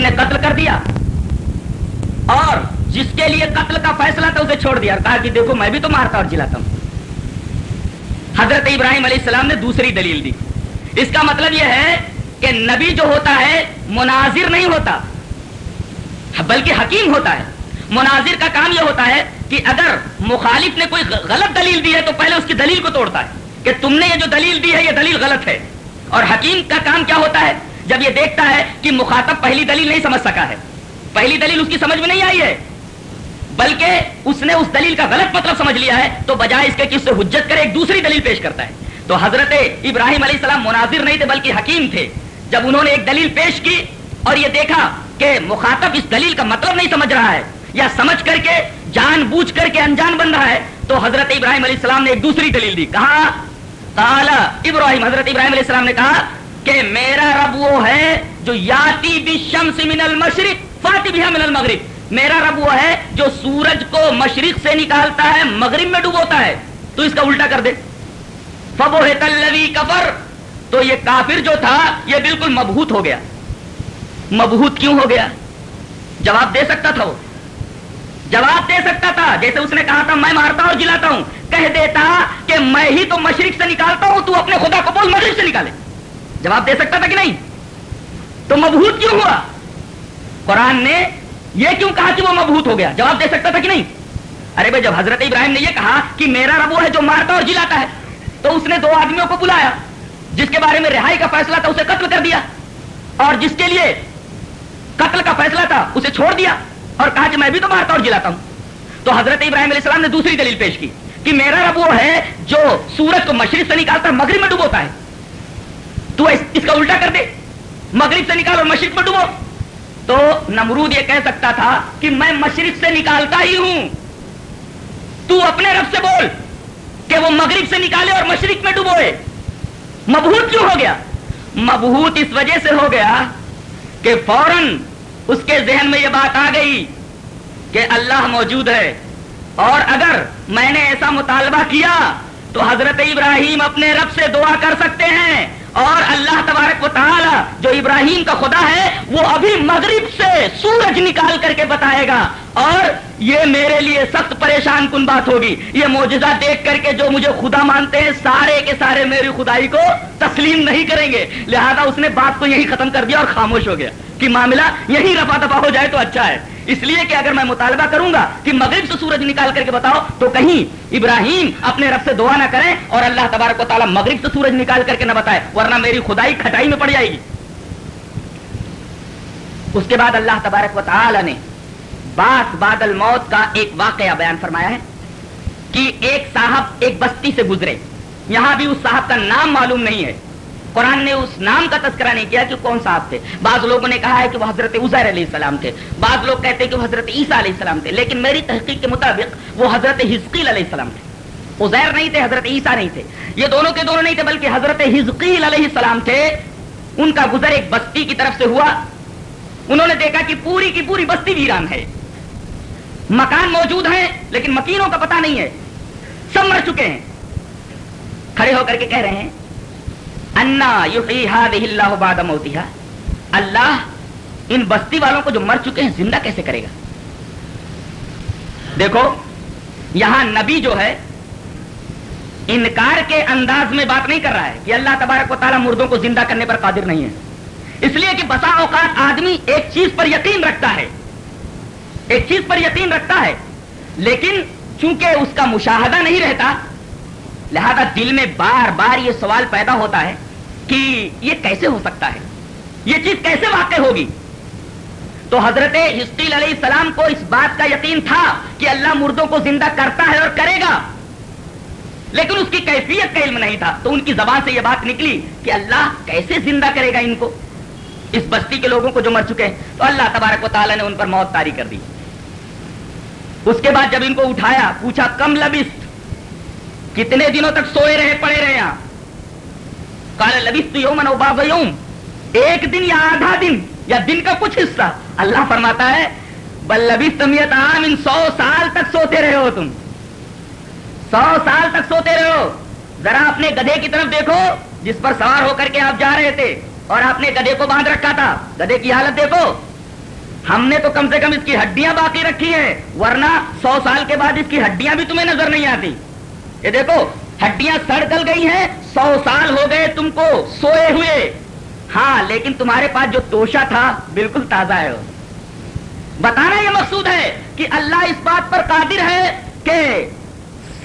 نے قتل کر دیا۔ اور جس کے لیے قتل کا فیصلہ تھا، اسے چھوڑ دیا اور کہا کہ دیکھو، میں بھی تو مارتا اور جلاتا ہوں۔ حضرت ابراہیم علیہ السلام نے دوسری دلیل دی۔ اس کا مطلب یہ ہے کہ نبی جو ہوتا ہے، مناظر نہیں ہوتا، بلکہ حکیم ہوتا ہے۔ مناظر کا کام یہ ہوتا ہے کہ اگر مخالف نے کوئی غلط دلیل دی ہے، تو پہلے اس کی دلیل کو توڑتا ہے کہ تم نے یہ جو دلیل دی ہے، یہ دلیل غلط ہے۔ اور حکیم کا کام کیا ہوتا ہے؟ جب یہ دیکھتا ہے کہ مخاطب پہلی دلیل نہیں سمجھ سکا ہے۔ پہلی دلیل اس کی سمجھ میں نہیں آئی ہے۔ بلکہ اس نے اس دلیل کا غلط مطلب سمجھ لیا ہے، تو بجائے اس کے کس سے حجت کرے ایک دوسری دلیل پیش کرتا ہے۔ تو حضرت ابراہیم علیہ السلام مناظر نہیں تھے، بلکہ حکیم تھے۔ جب انہوں نے ایک دلیل پیش کی اور یہ دیکھا کہ مخاطب اس دلیل کا مطلب نہیں سمجھ رہا ہے یا سمجھ کر کے جان بوجھ کر کے انجان بن رہا ہے، تو حضرت ابراہیم علیہ السلام نے ایک دوسری دلیل دی۔ کہا ابراہیم، حضرت ابراہیم علیہ السلام نے کہا کہ میرا رب وہ ہے جو یاتی بالشمس من المشرق، فاتی بها من المغرب۔ میرا رب وہ ہے جو سورج کو مشرق سے نکالتا ہے، مغرب میں ڈبوتا ہے۔ تو اس کا الٹا کر دے۔ فبوہت الذی کفر۔ تو یہ کافر جو تھا، یہ بالکل مبہوت ہو گیا۔ مبہوت کیوں ہو گیا؟ جواب دے سکتا تھا وہ۔ جواب دے سکتا تھا، جیسے اس نے کہا تھا، میں مارتا اور جلاتا ہوں۔ کہہ دیتا کہ میں ہی تو مشرق سے نکالتا ہوں، تو اپنے خدا کو بول مشرق سے نکالے۔ جواب دے سکتا تھا کہ نہیں؟ تو مبہوت کیوں ہوا؟ قرآن نے یہ کیوں کہا کہ وہ مبہوت ہو گیا؟ جواب دے سکتا تھا کہ نہیں؟ ارے بھائی، جب حضرت ابراہیم نے یہ کہا کہ میرا رب وہ ہے جو مارتا اور جلاتا ہے، تو اس نے دو آدمیوں کو بلایا، جس کے بارے میں رہائی کا فیصلہ تھا، اسے قتل کر دیا۔ اور جس کے لیے قتل کا فیصلہ تھا، اسے چھوڑ دیا اور کہا کہ میں بھی تو مارتا اور جلاتا ہوں۔ تو حضرت ابراہیم علیہ السلام نے دوسری دلیل پیش کی کہ میرا رب وہ ہے جو سورج کو مشرق سے نکالتا ہے، مغرب میں ڈبوتا ہے۔ تو اس کا الٹا کر دے۔ مغرب سے نکال اور مشرق میں ڈبو تو نمرود یہ کہہ سکتا تھا کہ میں مشرق سے نکالتا ہی ہوں۔ تو اپنے رب سے بول کہ وہ مغرب سے نکالے اور مشرق میں ڈبوئے مبہوت کیوں ہو گیا؟ مبہوت اس وجہ سے ہو گیا کہ فوراً اس کے ذہن میں یہ بات آ گئی کہ اللہ موجود ہے۔ اور اگر میں نے ایسا مطالبہ کیا تو حضرت ابراہیم اپنے رب سے دعا کر سکتے ہیں۔ اور اللہ تبارک و تعالی جو ابراہیم کا خدا ہے، وہ ابھی مغرب سے سورج نکال کر کے بتائے گا۔ اور یہ میرے لیے سخت پریشان کن بات ہوگی۔ یہ موجزہ دیکھ کر کے جو مجھے خدا مانتے ہیں، سارے کے سارے میری خدائی کو تسلیم نہیں کریں گے۔ لہذا اس نے بات کو یہی ختم کر دیا اور خاموش ہو گیا۔ کہ معاملہ یہی رفا دفا ہو جائے تو اچھا ہے۔ اس لیے کہ اگر میں مطالبہ کروں گا کہ مغرب سے سورج نکال کر کے بتاؤ تو کہیں ابراہیم اپنے رب سے دعا نہ کریں اور اللہ تبارک و تعالیٰ مغرب سے سورج نکال کر کے نہ بتائے، ورنہ میری خدائی کھٹائی میں پڑ جائے گی۔ اس کے بعد اللہ تبارک و تعالی نے بات بادل موت کا ایک واقعہ بیان فرمایا ہے کہ ایک صاحب ایک بستی سے گزرے۔ یہاں بھی اس صاحب کا نام معلوم نہیں ہے۔ قرآن نے اس نام کا تذکرہ نہیں کیا کہ کون صاحب تھے۔ بعض لوگوں نے کہا ہے کہ وہ حضرت عزیر علیہ السلام تھے۔ بعض لوگ کہتے ہیں کہ وہ حضرت عیسیٰ علیہ السلام تھے۔ لیکن میری تحقیق کے مطابق وہ حضرت حزقیل علیہ السلام تھے۔ عزیر نہیں تھے، حضرت عیسیٰ نہیں تھے۔ یہ دونوں کے دونوں نہیں تھے، بلکہ حضرت حزقیل علیہ السلام تھے۔ ان کا گزر ایک بستی کی طرف سے ہوا۔ انہوں نے دیکھا کہ پوری کی پوری بستی ویران ہے۔ مکان موجود ہیں، لیکن مکینوں کا پتہ نہیں ہے۔ سب مر چکے ہیں۔ کھڑے ہو کر کے کہہ رہے ہیں انا اللہ بعد موتها۔ اللہ ان بستی والوں کو جو مر چکے ہیں زندہ کیسے کرے گا؟ دیکھو، یہاں نبی جو ہے، انکار کے انداز میں بات نہیں کر رہا ہے کہ اللہ تبارک و تعالیٰ مردوں کو زندہ کرنے پر قادر نہیں ہے۔ اس لیے کہ بسا اوقات آدمی ایک چیز پر یقین رکھتا ہے۔ ایک چیز پر یقین رکھتا ہے، لیکن چونکہ اس کا مشاہدہ نہیں رہتا، لہذا دل میں بار بار یہ سوال پیدا ہوتا ہے کہ یہ کیسے ہو سکتا ہے؟ یہ چیز کیسے واقع ہوگی؟ تو حضرت ہسٹیل علیہ السلام کو اس بات کا یقین تھا کہ اللہ مردوں کو زندہ کرتا ہے اور کرے گا۔ لیکن اس کی کیفیت کا علم نہیں تھا۔ تو ان کی زبان سے یہ بات نکلی کہ اللہ کیسے زندہ کرے گا ان کو؟ اس بستی کے لوگوں کو جو مر چکے ہیں۔ تو اللہ تبارک و تعالیٰ نے ان پر موت تاری کر دی۔ اس کے بعد جب ان کو اٹھایا، پوچھا، کم لبست، کتنے دنوں تک سوئے رہے، پڑے رہے یہاں؟ کال لبست یومن او باب یوم. ایک دن یا آدھا دن یا دن کا کچھ حصہ. اللہ فرماتا ہے، بل لبست عام ان سو سال تک سوتے رہے ہو تم. سو سال تک سوتے رہے ہو ذرا اپنے گدے کی طرف دیکھو، جس پر سوار ہو کر کے آپ جا رہے تھے، اور آپ نے گدے کو باندھ رکھا تھا. گدے کی حالت دیکھو. ہم نے تو کم سے کم اس کی ہڈیاں باقی رکھی ہیں، ورنہ سو سال کے بعد اس کی ہڈیاں بھی تمہیں نظر نہیں آتی. یہ دیکھو ہڈیاں سڑ گل گئی ہیں، سو سال ہو گئے تم کو سوئے ہوئے۔ ہاں لیکن تمہارے پاس جو توشا تھا، بالکل تازہ ہے۔ بتانا یہ مقصود ہے کہ اللہ اس بات پر قادر ہے کہ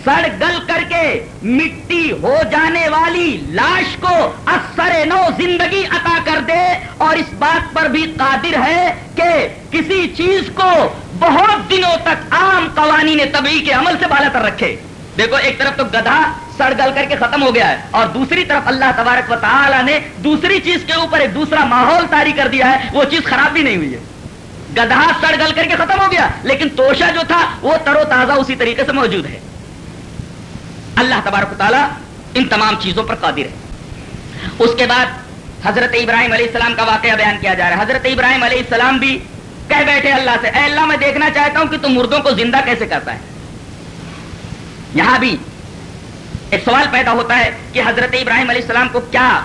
سڑ گل کر کے مٹی ہو جانے والی لاش کو اثر نو زندگی عطا کر دے۔ اور اس بات پر بھی قادر ہے کہ کسی چیز کو بہت دنوں تک عام قوانین طبی کے عمل سے بالا کر رکھے۔ دیکھو، ایک طرف تو گدھا سڑ گل کر کے ختم ہو گیا ہے۔ اور دوسری طرف اللہ تبارک و تعالی نے دوسری چیز کے اوپر ایک دوسرا ماحول تاری کر دیا ہے، وہ چیز خراب بھی نہیں ہوئی ہے۔ گدھا سڑ گل کر کے ختم ہو گیا، لیکن توشا جو تھا، وہ ترو تازہ اسی طریقے سے موجود ہے۔ اللہ تبارک و تعالیٰ ان تمام چیزوں پر قادر ہے۔ اس کے بعد حضرت ابراہیم علیہ السلام کا واقعہ بیان کیا جا رہا ہے۔ حضرت ابراہیم علیہ السلام بھی کہہ بیٹھے اللہ سے، اے اللہ، میں دیکھنا چاہتا ہوں کہ تم مردوں کو زندہ کیسے کرتا ہے؟ یہاں بھی ایک سوال پیدا ہوتا ہے کہ حضرت ابراہیم علیہ السلام کو کیا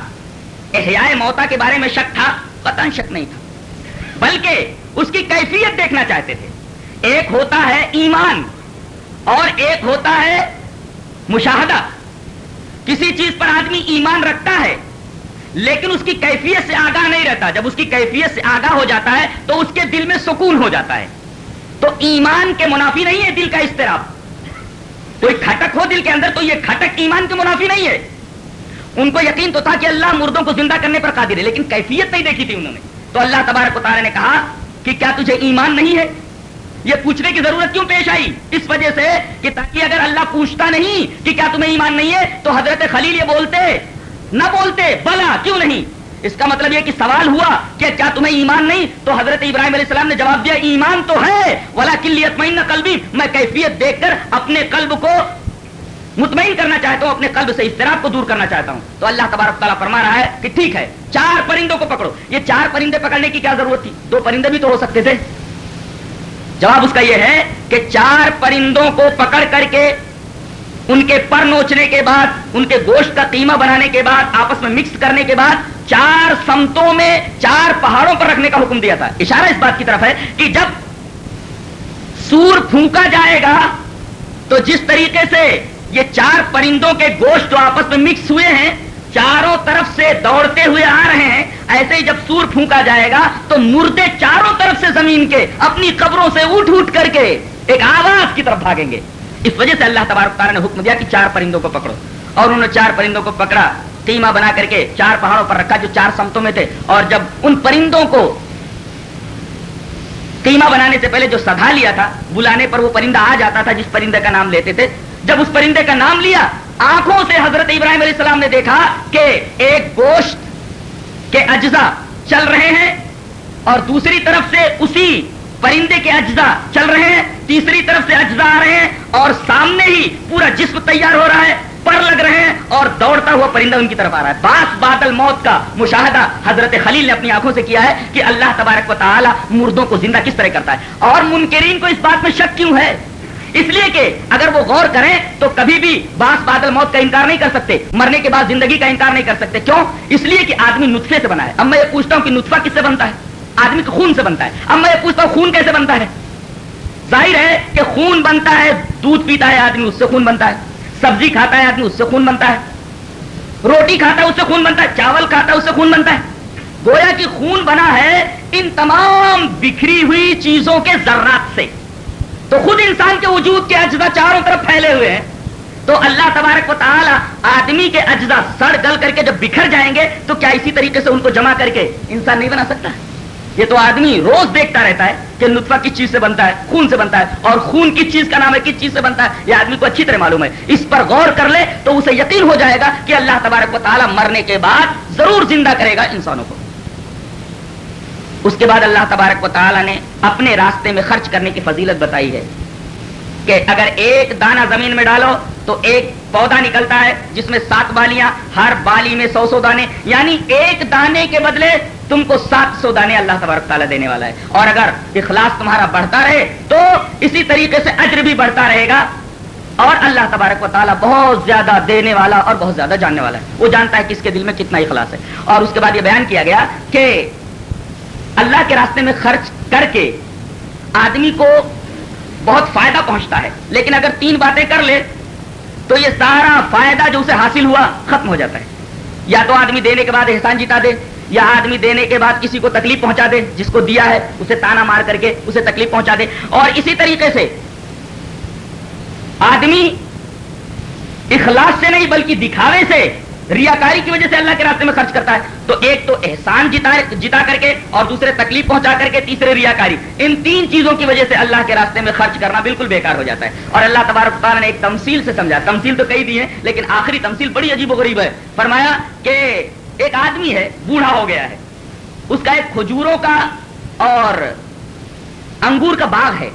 احیاء موتا کے بارے میں شک تھا؟ پتہ شک نہیں تھا۔ بلکہ اس کی کیفیت دیکھنا چاہتے تھے۔ ایک ہوتا ہے ایمان اور ایک ہوتا ہے مشاہدہ۔ کسی چیز پر آدمی ایمان رکھتا ہے، لیکن اس کی کیفیت سے آگاہ نہیں رہتا۔ جب اس کی کیفیت سے آگاہ ہو جاتا ہے تو اس کے دل میں سکون ہو جاتا ہے۔ تو ایمان کے منافی نہیں ہے دل کا استراب کوئی کھٹک ہو دل کے اندر تو یہ کھٹک ایمان کے منافی نہیں ہے۔ ان کو یقین تو تھا کہ اللہ مردوں کو زندہ کرنے پر قادر ہے، لیکن کیفیت نہیں دیکھی تھی انہوں نے۔ تو اللہ تبارک و تعالی نے کہا کہ کیا تجھے ایمان نہیں ہے؟ یہ پوچھنے کی ضرورت کیوں پیش آئی؟ اس وجہ سے کہ تاکہ اگر اللہ پوچھتا نہیں کہ کیا تمہیں ایمان نہیں ہے، تو حضرت خلیل یہ بولتے، نہ بولتے، بلا، کیوں نہیں؟ اس کا مطلب یہ کہ سوال ہوا کہ کیا تمہیں ایمان نہیں؟ تو حضرت ابراہیم علیہ السلام نے جواب دیا، ایمان تو ہے ولا کلیت قلبی، میں کیفیت دیکھ کر اپنے قلب کو مطمئن کرنا چاہتا ہوں، اپنے قلب سے استراب کو دور کرنا چاہتا ہوں۔ تو اللہ تبارک تعالیٰ فرما رہا ہے کہ ٹھیک ہے، چار پرندوں کو پکڑو۔ یہ چار پرندے پکڑنے کی کیا ضرورت تھی؟ دو پرندے بھی تو ہو سکتے تھے۔ جواب اس کا یہ ہے کہ چار پرندوں کو پکڑ کر کے ان کے پر نوچنے کے بعد، ان کے گوشت کا قیمہ بنانے کے بعد، آپس میں مکس کرنے کے بعد چار سمتوں میں چار پہاڑوں پر رکھنے کا حکم دیا تھا۔ اشارہ اس بات کی طرف ہے کہ جب سور پھونکا جائے گا، تو جس طریقے سے یہ چار پرندوں کے گوشت جو آپس میں مکس ہوئے ہیں، چاروں طرف سے دوڑتے ہوئے آ رہے ہیں، ایسے ہی جب سور پھونکا جائے گا، تو مردے چاروں طرف سے زمین کے اپنی قبروں سے اٹھ اٹھ کر کے ایک آواز کی طرف بھاگیں گے۔ اس وجہ سے اللہ تبارک تعالیٰ نے حکم دیا کہ چار پرندوں کو پکڑو۔ اور انہوں نے چار پرندوں کو پکڑا۔ قیمہ بنا کر کے چار پہاڑوں پر رکھا جو چار سمتوں میں تھے۔ اور جب ان پرندوں کو قیمہ بنانے سے پہلے جو سدھا لیا تھا، بلانے پر وہ پرندہ آ جاتا تھا جس پرندے کا نام لیتے تھے۔ جب اس پرندے کا نام لیا، آنکھوں سے حضرت ابراہیم علیہ السلام نے دیکھا کہ ایک گوشت کے اجزا چل رہے ہیں۔ اور دوسری طرف سے اسی پرندے کے اجزا چل رہے ہیں، تیسری طرف سے اجزا آ رہے ہیں اور سامنے ہی پورا جسم تیار ہو رہا ہے، پر لگ رہے ہیں اور دوڑتا ہوا پرندہ ان کی طرف آ رہا ہے۔ باس بادل موت کا مشاہدہ حضرت خلیل نے اپنی آنکھوں سے کیا ہے کہ اللہ تبارک و تعالی مردوں کو زندہ کس طرح کرتا ہے۔ اور منکرین کو اس بات میں شک کیوں ہے؟ اس لیے کہ اگر وہ غور کریں تو کبھی بھی باس بادل موت کا انکار نہیں کر سکتے، مرنے کے بعد زندگی کا انکار نہیں کر سکتے۔ کیوں؟ اس لیے کہ آدمی نطفے سے بنا ہے۔ اب میں یہ پوچھتا ہوں کہ نطفہ کس سے بنتا ہے؟ آدمی کا خون سے بنتا ہے۔ اب میں پوچھتا ہوں، خون کیسے بنتا ہے؟ ظاہر ہے کہ خون بنتا ہے، دودھ پیتا ہے آدمی، اس سے خون بنتا ہے۔ سبزی کھاتا ہے آدمی، اس سے خون بنتا ہے۔ روٹی کھاتا ہے، اس سے خون بنتا ہے۔ چاول کھاتا ہے، اس سے خون بنتا ہے۔ گویا کہ خون بنا ہے ان تمام بکھری ہوئی چیزوں کے ذرات سے۔ تو خود انسان کے وجود کے اجزا چاروں طرف پھیلے ہوئے ہیں۔ تو اللہ تبارک و تعالی آدمی کے اجزا سڑ گل کر کے جب بکھر جائیں گے تو کیا اسی طریقے سے ان کو جمع کر کے انسان نہیں بنا سکتا؟ یہ تو آدمی روز دیکھتا رہتا ہے کہ نطفہ کس چیز سے بنتا ہے، خون سے بنتا ہے، اور خون کس چیز کا نام ہے، کس چیز سے بنتا ہے؟ یہ آدمی کو اچھی طرح معلوم ہے۔ اس پر غور کر لے تو اسے یقین ہو جائے گا کہ اللہ تبارک و تعالیٰ مرنے کے بعد ضرور زندہ کرے گا انسانوں کو۔ اس کے بعد اللہ تبارک و تعالیٰ نے اپنے راستے میں خرچ کرنے کی فضیلت بتائی ہے کہ اگر ایک دانہ زمین میں ڈالو تو ایک پودا نکلتا ہے جس میں سات بالیاں، ہر بالی میں سو سو دانے یعنی ایک دانے کے بدلے تم کو سات سو دانے اللہ تبارک تعالیٰ دینے والا ہے۔ اور اگر اخلاص تمہارا بڑھتا رہے تو اسی طریقے سے اجر بھی بڑھتا رہے گا۔ اور اللہ تبارک و تعالیٰ بہت زیادہ دینے والا اور بہت زیادہ جاننے والا ہے۔ وہ جانتا ہے کہ اس کے دل میں کتنا اخلاص ہے۔ اور اس کے بعد یہ بیان کیا گیا کہ اللہ کے راستے میں خرچ کر کے آدمی کو بہت فائدہ پہنچتا ہے۔ لیکن اگر تین باتیں کر لے تو یہ سارا فائدہ جو اسے حاصل ہوا ختم ہو جاتا ہے۔ یا تو آدمی دینے کے بعد احسان جیتا دے یا آدمی دینے کے بعد کسی کو تکلیف پہنچا دے، جس کو دیا ہے، اسے تانا مار کر کے اسے تکلیف پہنچا دے۔ اور اسی طریقے سے آدمی اخلاص سے نہیں بلکہ دکھاوے سے ریاکاری کی وجہ سے اللہ کے راستے میں خرچ کرتا ہے۔ تو ایک تو احسان جتا جتا کر کے اور دوسرے تکلیف پہنچا کر کے تیسرے ریاکاری۔ ان تین چیزوں کی وجہ سے اللہ کے راستے میں خرچ کرنا بالکل بیکار ہو جاتا ہے۔ اور اللہ تبارک تعالیٰ نے ایک تمثیل سے سمجھا۔ تمثیل تو کئی دی ہے لیکن آخری تمثیل بڑی عجیب و غریب ہے۔ فرمایا کہ ایک آدمی ہے، بوڑھا ہو گیا ہے۔ اس کا ایک کھجوروں کا اور انگور کا باغ ہے۔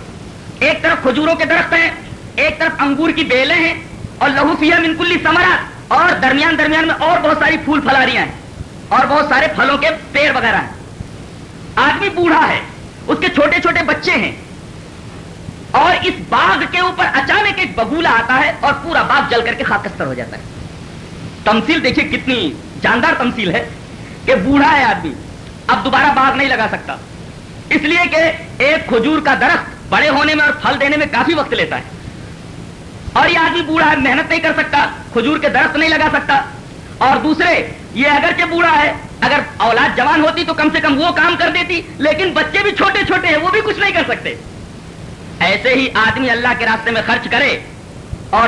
ایک طرف کھجوروں کے درخت ہیں، ایک طرف انگور کی بیلیں ہیں۔ اور لہو فیا منکلی سمرا اور درمیان درمیان میں اور بہت ساری پھول پھلاریاں ہیں۔ اور بہت سارے پھلوں کے پیڑ وغیرہ ہیں۔ آدمی بوڑھا ہے، اس کے چھوٹے چھوٹے بچے ہیں۔ اور اس باغ کے اوپر اچانک ایک بگولا آتا ہے اور پورا باغ جل کر کے خاکستر ہو جاتا ہے۔ تمثیل دیکھیے کتنی جاندار تمثیل ہے کہ بوڑھا ہے آدمی، اب دوبارہ باغ نہیں لگا سکتا۔ اس لیے کہ ایک کھجور کا درخت بڑے ہونے میں اور پھل دینے میں کافی وقت لیتا ہے۔ اور یہ آدمی بوڑھا ہے، محنت نہیں کر سکتا، کھجور کے درخت نہیں لگا سکتا۔ اور دوسرے، یہ اگرچہ بوڑھا ہے، اگر اولاد جوان ہوتی تو کم سے کم وہ کام کر دیتی، لیکن بچے بھی چھوٹے چھوٹے ہیں، وہ بھی کچھ نہیں کر سکتے۔ ایسے ہی آدمی اللہ کے راستے میں خرچ کرے اور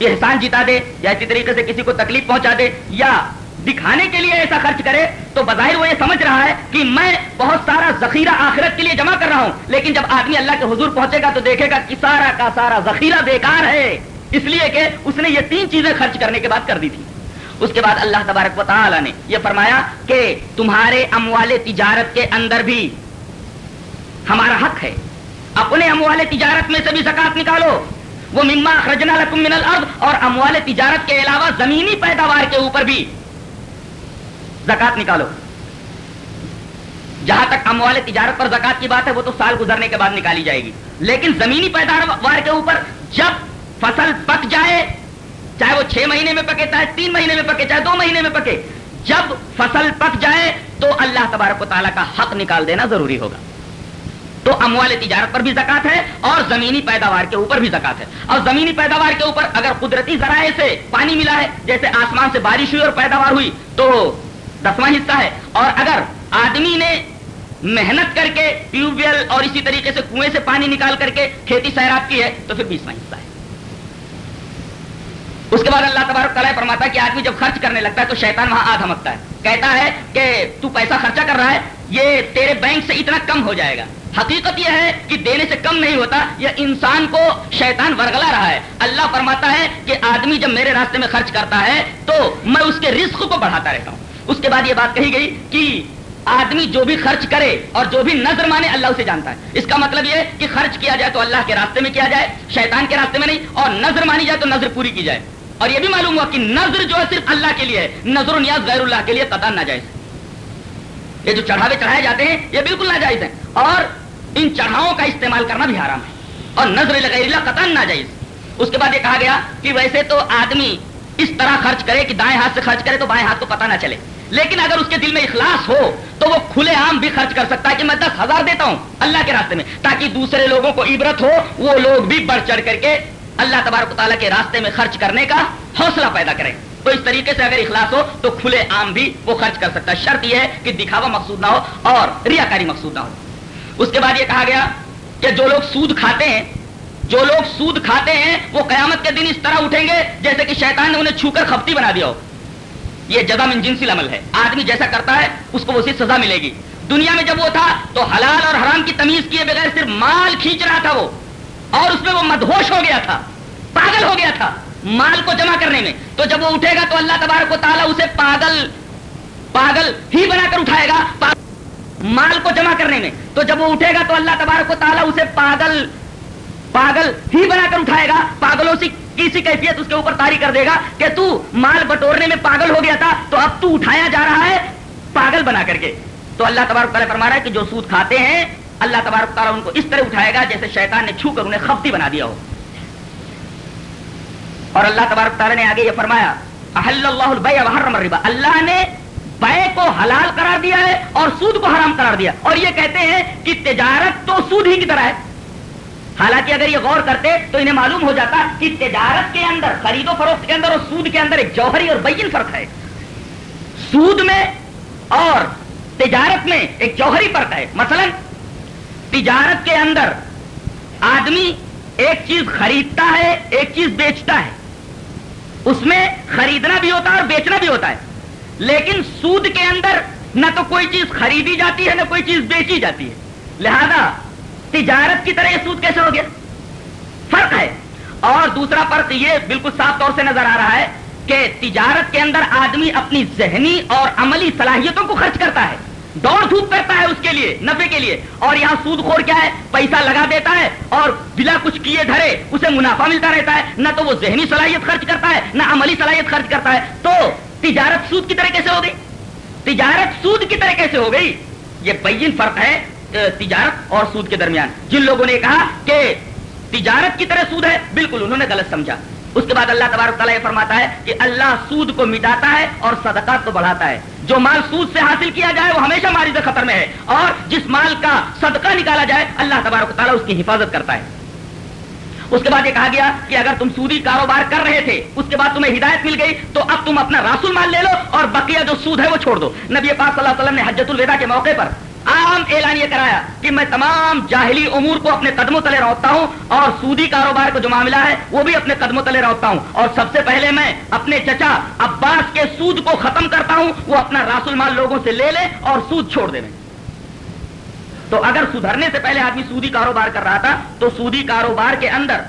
احسان جیتا دے یا اسی طریقے سے کسی کو تکلیف پہنچا دے یا دکھانے کے لیے ایسا خرچ کرے تو بظاہر وہ یہ سمجھ رہا ہے کہ میں بہت سارا ذخیرہ آخرت کے لیے جمع کر رہا ہوں، لیکن جب آدمی اللہ کے حضور پہنچے گا تو دیکھے گا کہ سارا کا سارا ذخیرہ بیکار ہے۔ اس لیے کہ اس نے یہ تین چیزیں خرچ کرنے کے بعد کر دی تھی۔ اس کے بعد اللہ تبارک و تعالی نے یہ فرمایا کہ تمہارے اموال تجارت کے اندر بھی ہمارا حق ہے۔ اپنے اموال تجارت میں سے بھی زکات نکالو۔ وہ مما خرجنا لکم من الارض اور اموال تجارت کے علاوہ زمینی پیداوار کے اوپر بھی۔ زکات نکالو۔ جہاں تک اموال تجارت پر زکات کی بات ہے، وہ تو سال گزرنے کے بعد نکالی جائے گی۔ لیکن زمینی پیداوار کے اوپر جب فصل پک جائے، چاہے وہ چھ مہینے میں پکے، چاہے تین مہینے میں پکے، چاہے دو مہینے میں پکے، جب فصل پک جائے تو اللہ تبارک و تعالیٰ کا حق نکال دینا ضروری ہوگا۔ تو اموال تجارت پر بھی زکات ہے اور زمینی پیداوار کے اوپر بھی زکات ہے۔ اور زمینی پیداوار کے اوپر اگر قدرتی ذرائع سے پانی ملا ہے، جیسے آسمان سے بارش ہوئی اور پیداوار ہوئی، تو دسواں حصہ ہے۔ اور اگر آدمی نے محنت کر کے ٹیوب ویل اور اسی طریقے سے کنویں سے پانی نکال کر کے کھیتی سیراب کی ہے، تو پھر بیسواں حصہ ہے۔ اس کے بعد اللہ تبارک تعالیٰ فرماتا ہے کہ آدمی جب خرچ کرنے لگتا ہے تو شیطان وہاں آ دھمکتا ہے۔ کہتا ہے کہ تو پیسہ خرچہ کر رہا ہے، یہ تیرے بینک سے اتنا کم ہو جائے گا۔ حقیقت یہ ہے کہ دینے سے کم نہیں ہوتا، یہ انسان کو شیطان ورگلا رہا ہے۔ اللہ فرماتا ہے کہ آدمی جب میرے راستے میں خرچ کرتا ہے، تو میں اس کے رزق کو بڑھاتا رہتا ہوں۔ اس کے بعد یہ بات کہی گئی کہ آدمی جو بھی خرچ کرے اور جو بھی نظر مانے اللہ اسے جانتا ہے۔ اس کا مطلب یہ کہ خرچ کیا جائے تو اللہ کے راستے میں کیا جائے، شیطان کے راستے میں نہیں، اور نظر مانی جائے تو نظر پوری کی جائے۔ اور یہ بھی معلوم ہوا کہ نظر جو ہے صرف اللہ کے لیے ہے، نظر و نیاز غیر اللہ کے لیے قطع ناجائز یہ جو چڑھاوے چڑھائے جاتے ہیں، یہ بالکل ناجائز ہیں۔ اور ان چڑھاؤں کا استعمال کرنا بھی حرام ہے۔ اور نظر غیر اللہ قطع ناجائز اس کے بعد یہ کہا گیا کہ ویسے تو آدمی اس طرح خرچ کرے کہ دائیں ہاتھ سے خرچ کرے تو بائیں ہاتھ کو پتہ نہ چلے۔ لیکن اگر اس کے دل میں اخلاص ہو، تو وہ کھلے عام بھی خرچ کر سکتا ہے کہ میں دس ہزار دیتا ہوں اللہ کے راستے میں، تاکہ دوسرے لوگوں کو عبرت ہو، وہ لوگ بھی بڑھ چڑھ کر کے اللہ تبارک تعالیٰ کے راستے میں خرچ کرنے کا حوصلہ پیدا کریں۔ تو اس طریقے سے اگر اخلاص ہو، تو کھلے عام بھی وہ خرچ کر سکتا ہے۔ شرط یہ ہے کہ دکھاوا مقصود نہ ہو اور ریاکاری مقصود نہ ہو۔ اس کے بعد یہ کہا گیا کہ جو لوگ سود کھاتے ہیں، جو لوگ سود کھاتے ہیں، وہ قیامت کے دن اس طرح اٹھیں گے جیسے کہ شیطان نے انہیں چھو کر خپتی بنا دیا ہو۔ یہ جزا من جنسی عمل ہے۔ آدمی جیسا کرتا ہے، اس کو اسی سزا ملے گی۔ دنیا میں جب وہ تھا، تو حلال اور حرام کی تمیز کیے بغیر صرف مال کھینچ رہا تھا وہ۔ اور اس میں وہ مدہوش ہو گیا تھا، پاگل ہو گیا تھا مال کو جمع کرنے میں۔ تو جب وہ اٹھے گا، تو اللہ تبارک و تعالیٰ اسے پاگل پاگل ہی بنا کر اٹھائے گا مال کو جمع کرنے میں۔ تو جب وہ اٹھے گا، تو اللہ تبارک و تعالیٰ اسے پاگل پاگل ہی بنا کر اٹھائے گا۔ پاگلوں سے کسی کیفیت اس کے اوپر تاری کر دے گا کہ تو مال بٹورنے میں پاگل ہو گیا تھا، تو اب تو اٹھایا جا رہا ہے پاگل بنا کر کے۔ تو اللہ تبارک تعالیٰ فرما رہا ہے کہ جو سود کھاتے ہیں، اللہ تبارک تعالیٰ ان کو اس طرح اٹھائے گا جیسے شیطان نے چھو کر انہیں خپتی بنا دیا ہو۔ اور اللہ تبارک تعالیٰ نے آگے یہ فرمایا اللہ البیع وحرم الربا۔ اللہ نے بے کو حلال قرار دیا ہے اور سود کو حرام قرار دیا۔ اور یہ کہتے ہیں کہ تجارت تو سود ہی کی طرح ہے۔ حالانکہ اگر یہ غور کرتے تو انہیں معلوم ہو جاتا کہ تجارت کے اندر، خرید و فروخت کے اندر اور سود کے اندر ایک جوہری اور بین فرق ہے۔ سود میں اور تجارت میں ایک جوہری فرق ہے۔ مثلا، تجارت کے اندر آدمی ایک چیز خریدتا ہے، ایک چیز بیچتا ہے۔ اس میں خریدنا بھی ہوتا ہے اور بیچنا بھی ہوتا ہے۔ لیکن سود کے اندر نہ تو کوئی چیز خریدی جاتی ہے، نہ کوئی چیز بیچی جاتی ہے۔ لہذا تجارت کی طرح یہ سود کیسے ہو گیا؟ فرق ہے۔ اور دوسرا فرق یہ بالکل صاف طور سے نظر آ رہا ہے کہ تجارت کے اندر آدمی اپنی ذہنی اور عملی صلاحیتوں کو خرچ کرتا ہے۔ دوڑ دھوپ کرتا ہے اس کے لیے نفے کے لیے۔ اور یہاں سود خور کیا ہے؟ پیسہ لگا دیتا ہے اور بلا کچھ کیے دھرے اسے منافع ملتا رہتا ہے۔ نہ تو وہ ذہنی صلاحیت خرچ کرتا ہے، نہ عملی صلاحیت خرچ کرتا ہے۔ تو تجارت سود کی طرح کیسے ہو گئی؟ تجارت سود کی طرح کیسے ہو گئی؟ یہ بین فرق ہے۔ تجارت اور سود کے درمیان۔ جن لوگوں نے کہا کہ تجارت کی طرح سود ہے، بالکل انہوں نے غلط سمجھا۔ اس کے بعد اللہ تبارک تعالیٰ یہ فرماتا ہے کہ اللہ سود کو مٹاتا ہے اور صدقات کو بڑھاتا ہے۔ جو مال سود سے حاصل کیا جائے، وہ ہمیشہ مارد خطر میں ہے۔ اور جس مال کا صدقہ نکالا جائے، اللہ تبارک تعالیٰ اس کی حفاظت کرتا ہے۔ اس کے بعد یہ کہا گیا کہ اگر تم سودی کاروبار کر رہے تھے، اس کے بعد تمہیں ہدایت مل گئی، تو اب تم اپنا راسل مال لے لو اور بقیہ جو سود ہے وہ چھوڑ دو۔ نبی پاک صلی اللہ علیہ وسلم نے حجت الوداع کے موقع پر عام اعلان یہ کرایا کہ میں تمام جاہلی امور کو اپنے قدموں تلے روتا ہوں اور سودی کاروبار کا جو معاملہ ہے وہ بھی اپنے قدموں تلے روتا ہوں اور سب سے پہلے میں اپنے چچا عباس کے سود کو ختم کرتا ہوں وہ اپنا راسل مال لوگوں سے لے لے اور سود چھوڑ دے تو اگر سدھرنے سے پہلے آدمی سودی کاروبار کر رہا تھا تو سودی کاروبار کے اندر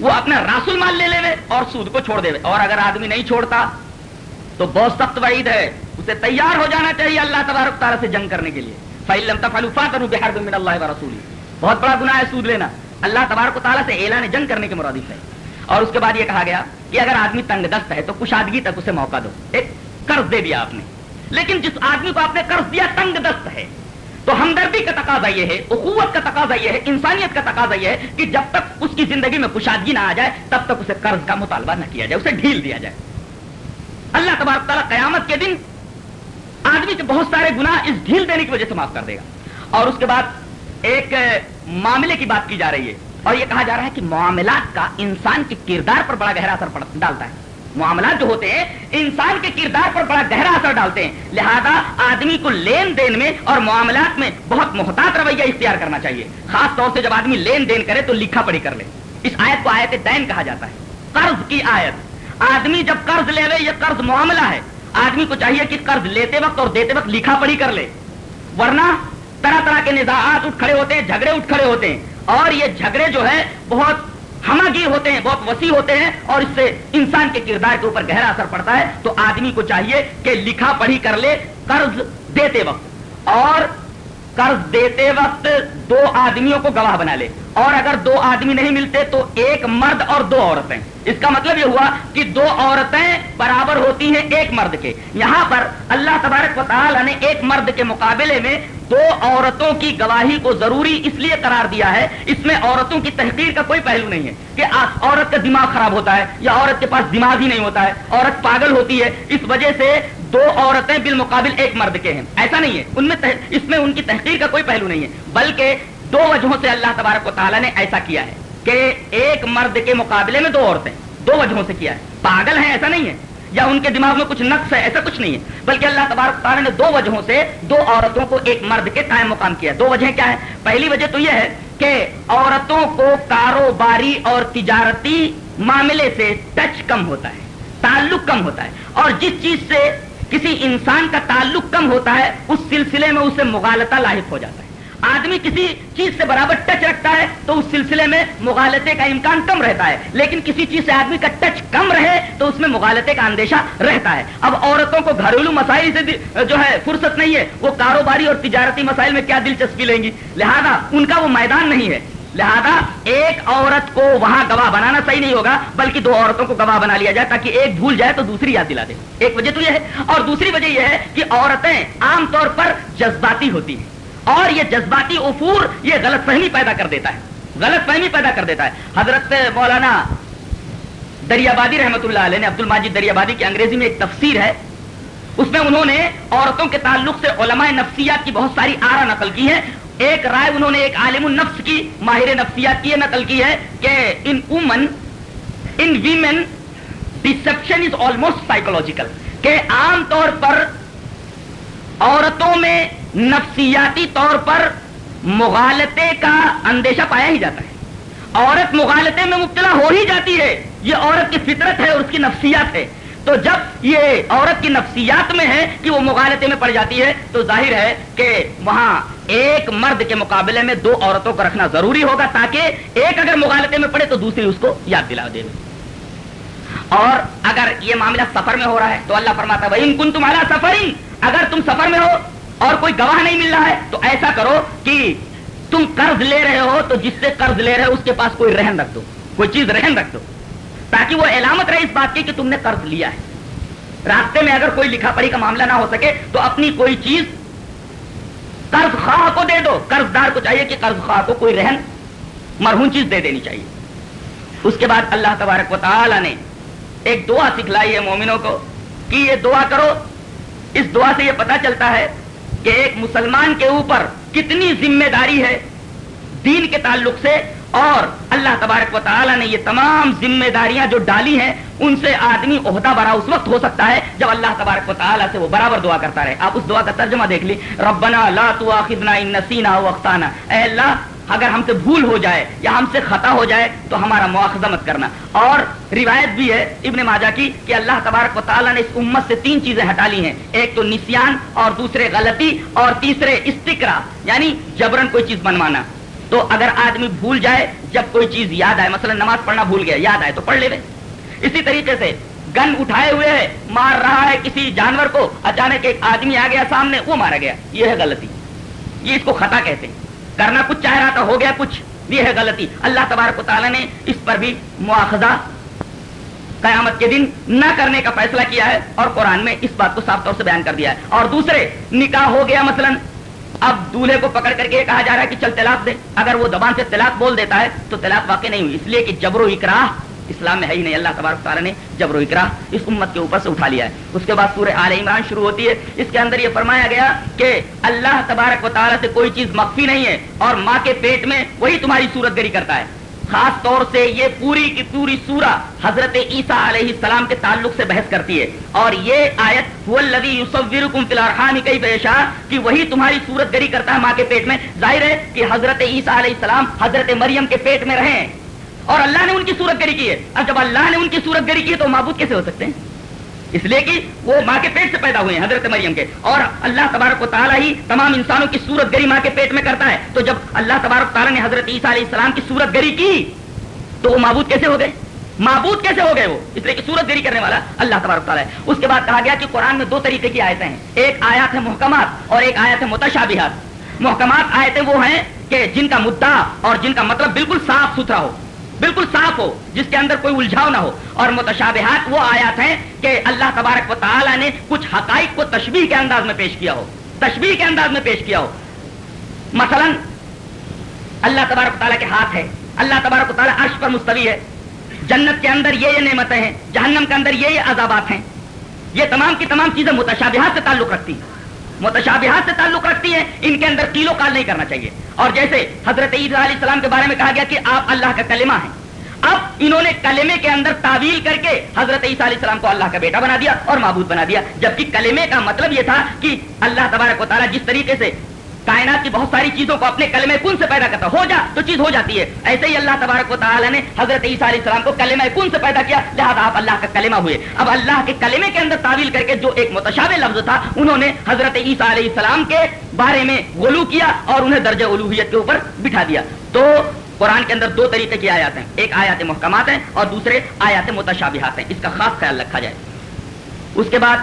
وہ اپنا راسل مال لے لے اور سود کو چھوڑ دے اور اگر آدمی نہیں چھوڑتا تو بہت سخت وعید ہے۔ اسے تیار ہو جانا چاہیے اللہ تبارک تعالیٰ سے جنگ کرنے کے لیے۔ اللہ رسولی بہت بڑا گناہ ہے سود لینا۔ اللہ تبارک تعالیٰ سے اعلان جنگ کرنے کے مرادف ہے۔ اور اس کے بعد یہ کہا گیا کہ اگر آدمی تنگ دست ہے تو کشادگی تک اسے موقع دو۔ ایک قرض دے دیا آپ نے۔ لیکن جس آدمی کو آپ نے قرض دیا تنگ دست ہے، تو ہمدردی کا تقاضا یہ ہے، اخوت کا تقاضا یہ ہے، انسانیت کا تقاضا یہ ہے کہ جب تک اس کی زندگی میں کشادگی نہ آ جائے، تب تک اسے قرض کا مطالبہ نہ کیا جائے، اسے ڈھیل دیا جائے۔ اللہ تبارک تعالیٰ قیامت کے دن آدمی کے بہت سارے گناہ اس ڈھیل دینے کی وجہ سے معاف کر دے گا۔ اور اس کے بعد ایک معاملے کی بات کی جا رہی ہے۔ اور یہ کہا جا رہا ہے کہ معاملات کا انسان کے کردار پر بڑا گہرا اثر ڈالتا ہے۔ معاملات جو ہوتے ہیں، انسان کے کردار پر بڑا گہرا اثر ڈالتے ہیں۔ لہذا آدمی کو لین دین میں اور معاملات میں بہت محتاط رویہ اختیار کرنا چاہیے۔ خاص طور سے جب آدمی لین دین کرے تو لکھا پڑھی کر لے۔ اس آیت کو آیت دین کہا جاتا ہے۔ قرض کی آیت۔ آدمی جب قرض لے لے، یہ قرض معاملہ ہے۔ آدمی کو چاہیے کہ قرض لیتے وقت اور دیتے وقت لکھا پڑھی کر لے۔ ورنہ طرح طرح کے نزاعات اٹھ کھڑے ہوتے ہیں، جھگڑے اٹھ کھڑے ہوتے ہیں۔ اور یہ جھگڑے جو ہے بہت ہمگی ہوتے ہیں، بہت وسیع ہوتے ہیں اور اس سے انسان کے کردار کے اوپر گہرا اثر پڑتا ہے۔ تو آدمی کو چاہیے کہ لکھا پڑھی کر لے، قرض دیتے وقت۔ اور قرض دیتے وقت دو آدمیوں کو گواہ بنا لے۔ اور اگر دو آدمی نہیں ملتے تو ایک مرد اور دو عورتیں۔ اس کا مطلب یہ ہوا کہ دو عورتیں برابر ہوتی ہیں ایک مرد کے۔ یہاں پر اللہ تبارک و تعالی نے ایک مرد کے مقابلے میں دو عورتوں کی گواہی کو ضروری اس لیے قرار دیا ہے۔ اس میں عورتوں کی تحقیر کا کوئی پہلو نہیں ہے کہ عورت کا دماغ خراب ہوتا ہے یا عورت کے پاس دماغ ہی نہیں ہوتا ہے۔ عورت پاگل ہوتی ہے۔ اس وجہ سے دو عورتیں بالمقابل ایک مرد کے ہیں۔ ایسا نہیں ہے۔ ان میں اس میں ان کی تحقیر کا کوئی پہلو نہیں ہے۔ بلکہ دو وجہوں سے اللہ تبارک و تعالیٰ نے ایسا کیا ہے کہ ایک مرد کے مقابلے میں دو عورتیں دو وجہوں سے کیا ہے۔ پاگل ہیں، ایسا نہیں ہے۔ یا ان کے دماغ میں کچھ نقص ہے، ایسا کچھ نہیں ہے۔ بلکہ اللہ تبارک تعالیٰ نے دو وجہوں سے دو عورتوں کو ایک مرد کے قائم مقام کیا۔ دو وجہ کیا ہے پہلی وجہ تو یہ ہے کہ عورتوں کو کاروباری اور تجارتی معاملے سے ٹچ کم ہوتا ہے، تعلق کم ہوتا ہے۔ اور جس چیز سے کسی انسان کا تعلق کم ہوتا ہے، اس سلسلے میں اسے مغالطہ لاحق ہو جاتا ہے۔ آدمی کسی چیز سے برابر ٹچ رکھتا ہے تو اس سلسلے میں مغالطے کا امکان کم رہتا ہے۔ لیکن کسی چیز سے آدمی کا ٹچ کم رہے تو اس میں مغالطے کا اندیشہ رہتا ہے۔ اب عورتوں کو گھریلو مسائل سے جو ہے، فرصت نہیں ہے۔ وہ کاروباری اور تجارتی مسائل میں کیا دلچسپی لیں گی؟ لہذا ان کا وہ میدان نہیں ہے۔ لہذا ایک عورت کو وہاں گواہ بنانا صحیح نہیں ہوگا، بلکہ دو عورتوں کو گواہ بنا لیا جائے تاکہ ایک بھول جائے تو دوسری یاد دلا دے۔ ایک وجہ تو یہ ہے۔ اور دوسری وجہ یہ ہے کہ عورتیں عام طور پر جذباتی ہوتی ہیں۔ اور یہ جذباتی افور یہ غلط فہمی پیدا کر دیتا ہے۔ غلط فہمی پیدا کر دیتا ہے۔ حضرت مولانا دریابادی رحمت اللہ علیہ نے عبد الماجد دریابادی کی انگریزی میں ایک تفسیر ہے۔ اس میں انہوں نے عورتوں کے تعلق سے علماء نفسیات کی بہت ساری آرا نقل کی ہے ایک رائے انہوں نے، ایک عالم النفس کی، ماہر نفسیات کی نقل کی ہے کہ in women in women deception is almost psychological کہ عام طور پر عورتوں میں نفسیاتی طور پر مغالطے کا اندیشہ پایا ہی جاتا ہے۔ عورت مغالطے میں مبتلا ہو ہی جاتی ہے۔ یہ عورت کی فطرت ہے اور اس کی نفسیات ہے۔ تو جب یہ عورت کی نفسیات میں ہے کہ وہ مغالطے میں پڑ جاتی ہے، تو ظاہر ہے کہ وہاں ایک مرد کے مقابلے میں دو عورتوں کو رکھنا ضروری ہوگا تاکہ ایک اگر مغالطے میں پڑے تو دوسری اس کو یاد دلا دے اور اگر یہ معاملہ سفر میں ہو رہا ہے تو اللہ فرماتا ہے کن تمہارا سفر، اگر تم سفر میں ہو اور کوئی گواہ نہیں مل رہا ہے تو ایسا کرو کہ تم قرض لے رہے ہو تو جس سے قرض لے رہے ہو اس کے پاس کوئی رہن رکھ دو، کوئی چیز رہن رکھ دو، تاکہ وہ علامت رہے اس بات کی کہ تم نے قرض لیا ہے۔ راستے میں اگر کوئی لکھا پڑھی کا معاملہ نہ ہو سکے تو اپنی کوئی چیز قرض خواہ کو دے دو۔ قرض دار کو چاہیے کہ قرض خواہ کو کوئی رہن، مرہون چیز دے دینی چاہیے۔ اس کے بعد اللہ تبارک و تعالی نے ایک دعا سکھلائی ہے مومنوں کو کہ یہ دعا کرو۔ اس دعا سے یہ پتا چلتا ہے کہ ایک مسلمان کے اوپر کتنی ذمہ داری ہے دین کے تعلق سے اور اللہ تبارک و تعالیٰ نے یہ تمام ذمہ داریاں جو ڈالی ہیں ان سے آدمی عہدہ برا اس وقت ہو سکتا ہے جب اللہ تبارک و تعالیٰ سے وہ برابر دعا کرتا رہے۔ آپ اس دعا کا ترجمہ دیکھ لی۔ ربنا لا تواخذنا ان نسینا وقتانا اے اللہ، اگر ہم سے بھول ہو جائے یا ہم سے خطا ہو جائے تو ہمارا مواخذہ مت کرنا۔ اور روایت بھی ہے ابن ماجہ کی کہ اللہ تبارک و تعالیٰ نے اس امت سے تین چیزیں ہٹا لی ہیں۔ ایک تو نسیان اور دوسرے غلطی اور تیسرے استقرا۔ یعنی جبرن کوئی چیز بنوانا۔ تو اگر آدمی بھول جائے، جب کوئی چیز یاد آئے، مثلا نماز پڑھنا بھول گیا، یاد آئے تو پڑھ لے اسی طریقے سے گن اٹھائے ہوئے ہے مار رہا ہے کسی جانور کو، اچانک ایک آدمی آ گیا سامنے، وہ مارا گیا۔ یہ ہے غلطی۔ یہ اس کو خطا کہتے ہیں۔ کرنا کچھ چاہ رہا تھا، ہو گیا کچھ۔ یہ ہے غلطی۔ اللہ تبارک و تعالیٰ نے اس پر بھی مواخذہ قیامت کے دن نہ کرنے کا فیصلہ کیا ہے اور قرآن میں اس بات کو صاف طور سے بیان کر دیا ہے۔ اور دوسرے، نکاح ہو گیا مثلا۔ اب دولہے کو پکڑ کر کے کہا جا رہا ہے کہ چل طلاق دے۔ اگر وہ زبان سے طلاق بول دیتا ہے تو طلاق واقع نہیں ہوئی۔ اس لیے کہ جبر و اکراہ اسلام میں ہے ہی نہیں، اللہ تبارک تعالیٰ نے جبر و اکراہ اس امت کے اوپر سے اٹھا لیا ہے۔ اس کے بعد سورہ آل عمران شروع ہوتی ہے۔ اس کے اندر یہ فرمایا گیا کہ اللہ تبارک و تعالیٰ سے کوئی چیز مخفی نہیں ہے اور ماں کے پیٹ میں وہی تمہاری صورت گری کرتا ہے۔ خاص طور سے یہ پوری کی پوری سورہ حضرت عیسیٰ علیہ السلام کے تعلق سے بحث کرتی ہے۔ اور یہ آیت کہ وہی تمہاری صورت گری کرتا ہے ماں کے پیٹ میں۔ ظاہر ہے کہ حضرت عیسیٰ علیہ السلام حضرت مریم کے پیٹ میں رہے اور اللہ نے ان کی صورت گری کی ہے۔ اب جب اللہ نے ان کی صورت گری کی ہے تو معبود کیسے ہو سکتے ہیں؟ اس لیے کہ وہ ماں کے پیٹ سے پیدا ہوئے ہیں، حضرت مریم کے۔ اور اللہ تبارک و تعالیٰ ہی تمام انسانوں کی صورت گری ماں کے پیٹ میں کرتا ہے۔ تو جب اللہ تبارک تعالیٰ نے حضرت عیسیٰ علیہ السلام کی صورت گری کی، تو وہ معبود کیسے ہو گئے؟ معبود کیسے ہو گئے وہ؟ اس لیے کہ صورت گری کرنے والا اللہ تبارک تعالیٰ ہے۔ اس کے بعد کہا گیا کہ قرآن میں دو طریقے کی آیتیں ہیں۔ ایک آیات ہے محکمات اور ایک آیت ہے متشابہات۔ محکمات آیتیں وہ ہیں کہ جن کا مدعا اور جن کا مطلب بالکل صاف ستھرا ہو۔ بالکل صاف ہو، جس کے اندر کوئی الجھاؤ نہ ہو۔ اور متشابہات وہ آیات ہیں کہ اللہ تبارک و تعالیٰ نے کچھ حقائق کو تشبیح کے انداز میں پیش کیا ہو۔ تشبیح کے انداز میں پیش کیا ہو۔ مثلا، اللہ تبارک و تعالیٰ کے ہاتھ ہے اللہ تبارک و تعالیٰ عرش پر مستوی ہے۔ جنت کے اندر یہ یہ نعمتیں ہیں، جہنم کے اندر یہ یہ عذابات ہیں۔ یہ تمام کی تمام چیزیں متشابہات سے تعلق رکھتی ہیں۔ متشابہات سے تعلق رکھتی ہیں، ان کے اندر کیلو کال نہیں کرنا چاہیے۔ اور جیسے حضرت عیسیٰ علیہ السلام کے بارے میں کہا گیا کہ آپ اللہ کا کلمہ ہیں۔ اب انہوں نے کلمے کے اندر تعویل کر کے حضرت عیسیٰ علیہ السلام کو اللہ کا بیٹا بنا دیا اور معبود بنا دیا۔ جبکہ کلمے کا مطلب یہ تھا کہ اللہ تبارک و تعالیٰ جس طریقے سے کائنات کی بہت ساری چیزوں کو اپنے کلمہ کن سے پیدا کرتا ہو جا، تو چیز ہو جاتی ہے۔ ایسے ہی اللہ تبارک و تعالیٰ نے حضرت عیسیٰ علیہ السلام کو کلمہ کن سے پیدا کیا لہٰذا آپ اللہ کا کلمہ ہوئے۔ اب اللہ کے کلمے کے اندر تعویل کر کے جو ایک متشابہ لفظ تھا، انہوں نے حضرت عیسیٰ علیہ السلام کے بارے میں غلو کیا اور انہیں درجہ الوحیت کے اوپر بٹھا دیا۔ تو قرآن کے اندر دو طریقے کی آیات ہیں۔ ایک آیات محکمات ہیں اور دوسرے آیات متشابہات ہیں۔ اس کا خاص خیال رکھا جائے۔ اس کے بعد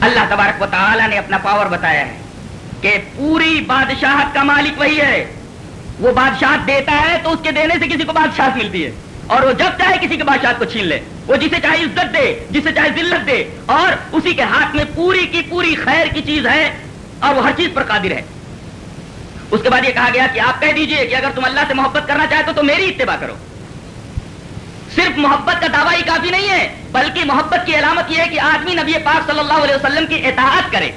اللہ تبارک و تعالی نے اپنا پاور بتایا ہے کہ پوری بادشاہت کا مالک وہی ہے۔ وہ بادشاہ دیتا ہے تو اس کے دینے سے کسی کو بادشاہ ملتی ہے۔ اور وہ جب چاہے کسی کے بادشاہ کو چھین لے۔ وہ جسے چاہے عزت دے، جسے چاہے ذلت دے۔ اور اسی کے ہاتھ میں پوری کی پوری خیر کی چیز ہے۔ اور وہ ہر چیز پر قادر ہے۔ اس کے بعد یہ کہا گیا کہ آپ کہہ دیجیے کہ اگر تم اللہ سے محبت کرنا چاہتے تو میری اتباع کرو۔ صرف محبت کا دعویٰ ہی کافی نہیں ہے، بلکہ محبت کی علامت یہ ہے کہ آدمی نبی پاک صلی اللہ علیہ وسلم کی اطاعت کرے۔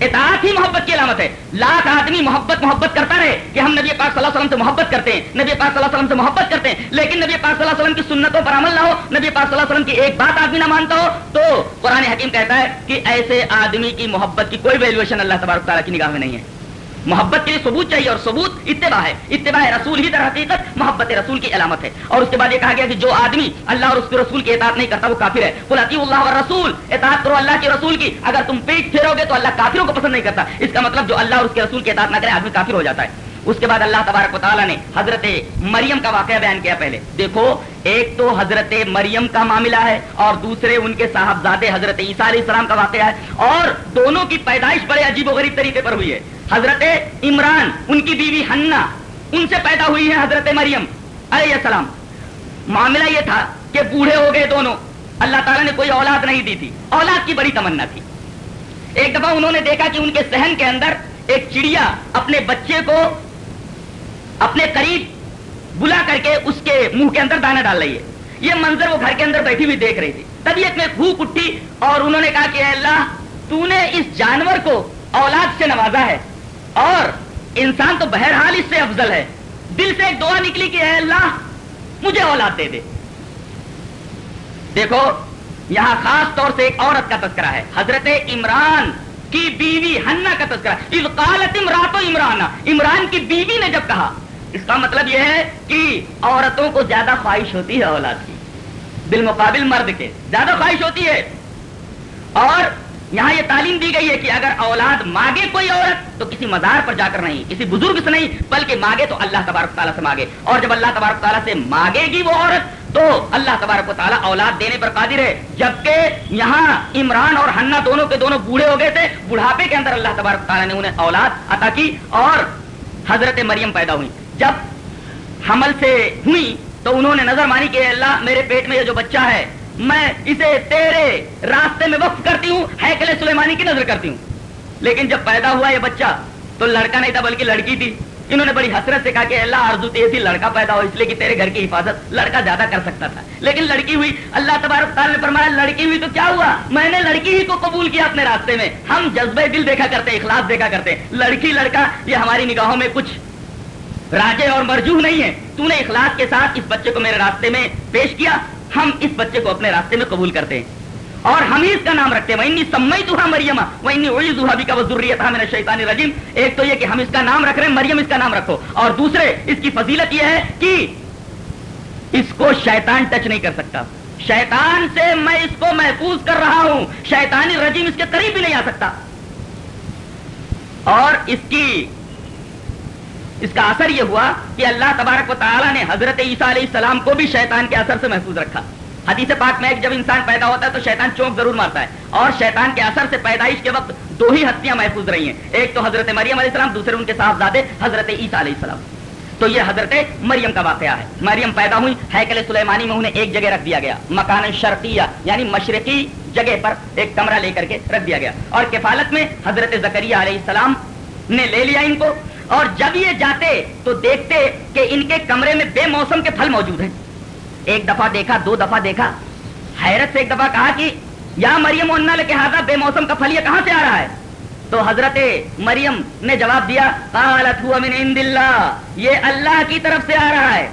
اطاعت ہی محبت کی علامت ہے۔ لاکھ آدمی محبت محبت کرتا رہے کہ ہم نبی پاک صلی اللہ علیہ وسلم سے محبت کرتے ہیں۔ نبی پاک صلی اللہ علیہ وسلم سے محبت کرتے ہیں۔ لیکن نبی پاک صلی اللہ علیہ وسلم کی سنتوں پر عمل نہ ہو، نبی پاک صلی اللہ علیہ وسلم کی ایک بات آدمی نہ مانتا ہو، تو قرآن حکیم کہتا ہے کہ ایسے آدمی کی محبت کی کوئی ویلویشن اللہ تبارک تعالیٰ کی نگاہ میں نہیں ہے۔ محبت کے لیے ثبوت چاہیے اور ثبوت اتباع ہے۔ اتباع رسول ہی در حقیقت، محبت رسول کی علامت ہے۔ اور اس کے بعد یہ کہا گیا کہ جو آدمی اللہ اور اس کے رسول کی اطاعت نہیں کرتا، وہ کافر ہے۔ فلاطی اللہ اور رسول اطاعت کرو اللہ کے رسول کی۔ اگر تم پیٹ پھیرو گے تو اللہ کافروں کو پسند نہیں کرتا۔ اس کا مطلب جو اللہ اور اس کے رسول کی اطاعت نہ کرے، آدمی کافر ہو جاتا ہے۔ اس کے بعد اللہ تبارک و تعالیٰ نے حضرت مریم کا واقعہ بیان کیا پہلے۔ دیکھو، ایک تو حضرت مریم کا معاملہ ہے اور دوسرے ان کے صاحبزادے حضرت عیسیٰ علیہ السلام کا واقعہ ہے اور دونوں کی پیدائش بڑے عجیب و غریب طریقے پر ہوئی ہے۔ حضرت عمران، ان کی بیوی ہننا ان سے پیدا ہوئی ہے حضرت مریم، علیہ السلام۔ معاملہ یہ تھا کہ بوڑھے ہو گئے دونوں۔ اللہ تعالیٰ نے کوئی اولاد نہیں دی تھی۔ اولاد کی بڑی تمنا تھی۔ ایک دفعہ انہوں نے دیکھا کہ ان کے سہن کے اندر ایک چڑیا اپنے بچے کو اپنے قریب بلا کر کے اس کے منہ کے اندر دانا ڈال رہی ہے۔ یہ منظر وہ گھر کے اندر بیٹھی ہوئی دیکھ رہی تھی۔ طبیعت میں بھوک اٹھی اور انہوں نے کہا کہ اے اللہ، تو نے اس جانور کو اولاد سے نوازا ہے۔ اور انسان تو بہرحال اس سے افضل ہے۔ دل سے ایک دعا نکلی کہ اے اللہ، مجھے اولاد دے دے۔ دیکھو، یہاں خاص طور سے ایک عورت کا تذکرہ ہے۔ حضرت عمران کی بیوی ہننا کا تذکرہ۔ اذ قالت امرات عمران۔ عمران کی بیوی نے جب کہا، اس کا مطلب یہ ہے کہ عورتوں کو زیادہ خواہش ہوتی ہے اولاد کی۔ بالمقابل مرد کے۔ زیادہ خواہش ہوتی ہے۔ اور یہاں یہ تعلیم دی گئی ہے کہ اگر اولاد مانگے کوئی عورت تو کسی مزار پر جا کر نہیں، کسی بزرگ سے نہیں، بلکہ مانگے تو اللہ تبارک تعالیٰ سے مانگے۔ اور جب اللہ تبارک تعالیٰ سے مانگے گی وہ عورت تو اللہ تبارک و تعالیٰ اولاد دینے پر قادر ہے۔ جبکہ یہاں عمران اور ہننا دونوں کے دونوں بوڑھے ہو گئے تھے، بڑھاپے کے اندر اللہ تبارک تعالیٰ نے انہیں اولاد عطا کی اور حضرت مریم پیدا ہوئی جب حمل سے ہوئی تو انہوں نے نظر مانی کہ اللہ میرے پیٹ میں یہ جو بچہ ہے میں اسے تیرے راستے میں وقف کرتی ہوں، ہیکل سلیمانی کی نظر کرتی ہوں۔ لیکن جب پیدا ہوا یہ بچہ، تو لڑکا نہیں تھا، بلکہ لڑکی تھی۔ انہوں نے بڑی حسرت سے کہا کہ اللہ آرزو تھی لڑکا پیدا ہو، اس لیے کہ تیرے گھر کی حفاظت لڑکا زیادہ کر سکتا تھا۔ لیکن لڑکی ہوئی، اللہ تبارک تعالیٰ نے فرمایا، لڑکی ہوئی تو کیا ہوا؟ میں نے لڑکی ہی کو قبول کیا اپنے راستے میں۔ ہم جذبہ دل دیکھا کرتے اخلاص دیکھا کرتے لڑکی، لڑکا، یہ ہماری نگاہوں میں کچھ راجے اور مرجو نہیں ہے تو نے اخلاص کے ساتھ اس بچے کو میرے راستے میں پیش کیا۔ ہم اس بچے کو اپنے راستے میں قبول کرتے ہیں۔ اور ہم اس کا نام رکھتے ہیں۔ سمئی تو مریم، وہ بھی کا ضروری تھا میرا شیطانی رجیم ایک تو یہ کہ ہم اس کا نام رکھ رہے ہیں، مریم اس کا نام رکھو۔ اور دوسرے، اس کی فضیلت یہ ہے کہ اس کو شیطان ٹچ نہیں کر سکتا۔ شیطان سے میں اس کو محفوظ کر رہا ہوں۔ شیطانی رجیم اس کے قریب بھی نہیں آ سکتا۔ اور اس کی اس کا اثر یہ ہوا کہ اللہ تبارک و تعالیٰ نے حضرت عیسیٰ علیہ السلام کو بھی شیطان کے اثر سے محفوظ رکھا۔ حدیث پاک میں جب انسان پیدا ہوتا ہے تو شیطان چونک ضرور مارتا ہے اور شیطان کے اثر سے پیدائش کے وقت دو ہی ہستیاں محفوظ رہی ہیں۔ ایک تو حضرت مریم علیہ السلام، دوسرے ان کے صاحبزادے حضرت عیسیٰ علیہ السلام۔ تو یہ حضرت مریم کا واقعہ ہے۔ مریم پیدا ہوئی ہیکل سلیمانی میں انہیں ایک جگہ رکھ دیا گیا۔ مکان شرقیہ یعنی مشرقی جگہ پر ایک کمرہ لے کر کے رکھ دیا گیا۔ اور کفالت میں حضرت زکریہ علیہ السلام نے لے لیا ان کو۔ اور جب یہ جاتے تو دیکھتے کہ ان کے کمرے میں بے موسم کے پھل موجود ہیں۔ ایک دفعہ دیکھا، دو دفعہ دیکھا۔ حیرت سے ایک دفعہ کہا کہ یا مریم لہٰذا بے موسم کا پھل یہ کہاں سے آ رہا ہے؟ تو حضرت مریم نے جواب دیا، قالت هو من عند اللہ، یہ اللہ کی طرف سے آ رہا ہے۔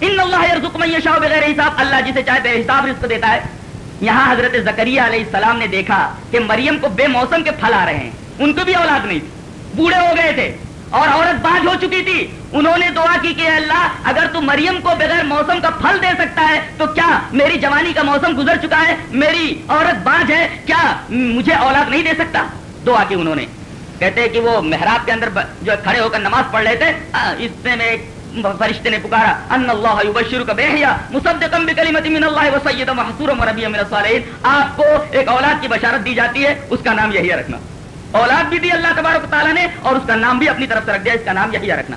ان اللہ يرزق من بغیر حساب، اللہ جسے چاہے بے حساب رزق دیتا ہے۔ یہاں حضرت زکریہ علیہ السلام نے دیکھا کہ مریم کو بے موسم کے پھل آ رہے ہیں۔ ان کو بھی اولاد نہیں تھی۔ بوڑھے ہو گئے تھے۔ اور عورت باز ہو چکی تھی۔ انہوں نے دعا کی کہ اللہ، اگر تو مریم کو بغیر موسم کا پھل دے سکتا ہے، تو کیا میری جوانی کا موسم گزر چکا ہے؟ میری عورت باز ہے، کیا مجھے اولاد نہیں دے سکتا؟ دعا کی انہوں نے۔ کہتے کہ وہ محراب کے اندر جو کھڑے ہو کر نماز پڑھ رہے تھے اس میں فرشتے نے پکارا، ان اللہ یبشر کا بہیا مصدقا بکلمت من اللہ و سید محصور من الصالحین. آپ کو ایک اولاد کی بشارت دی جاتی ہے، اس کا نام یہی رکھنا۔ اولاد بھی دی اللہ تبارک تعالیٰ نے اور اس کا نام بھی اپنی طرف سے رکھ دیا، اس کا نام یہی رکھنا۔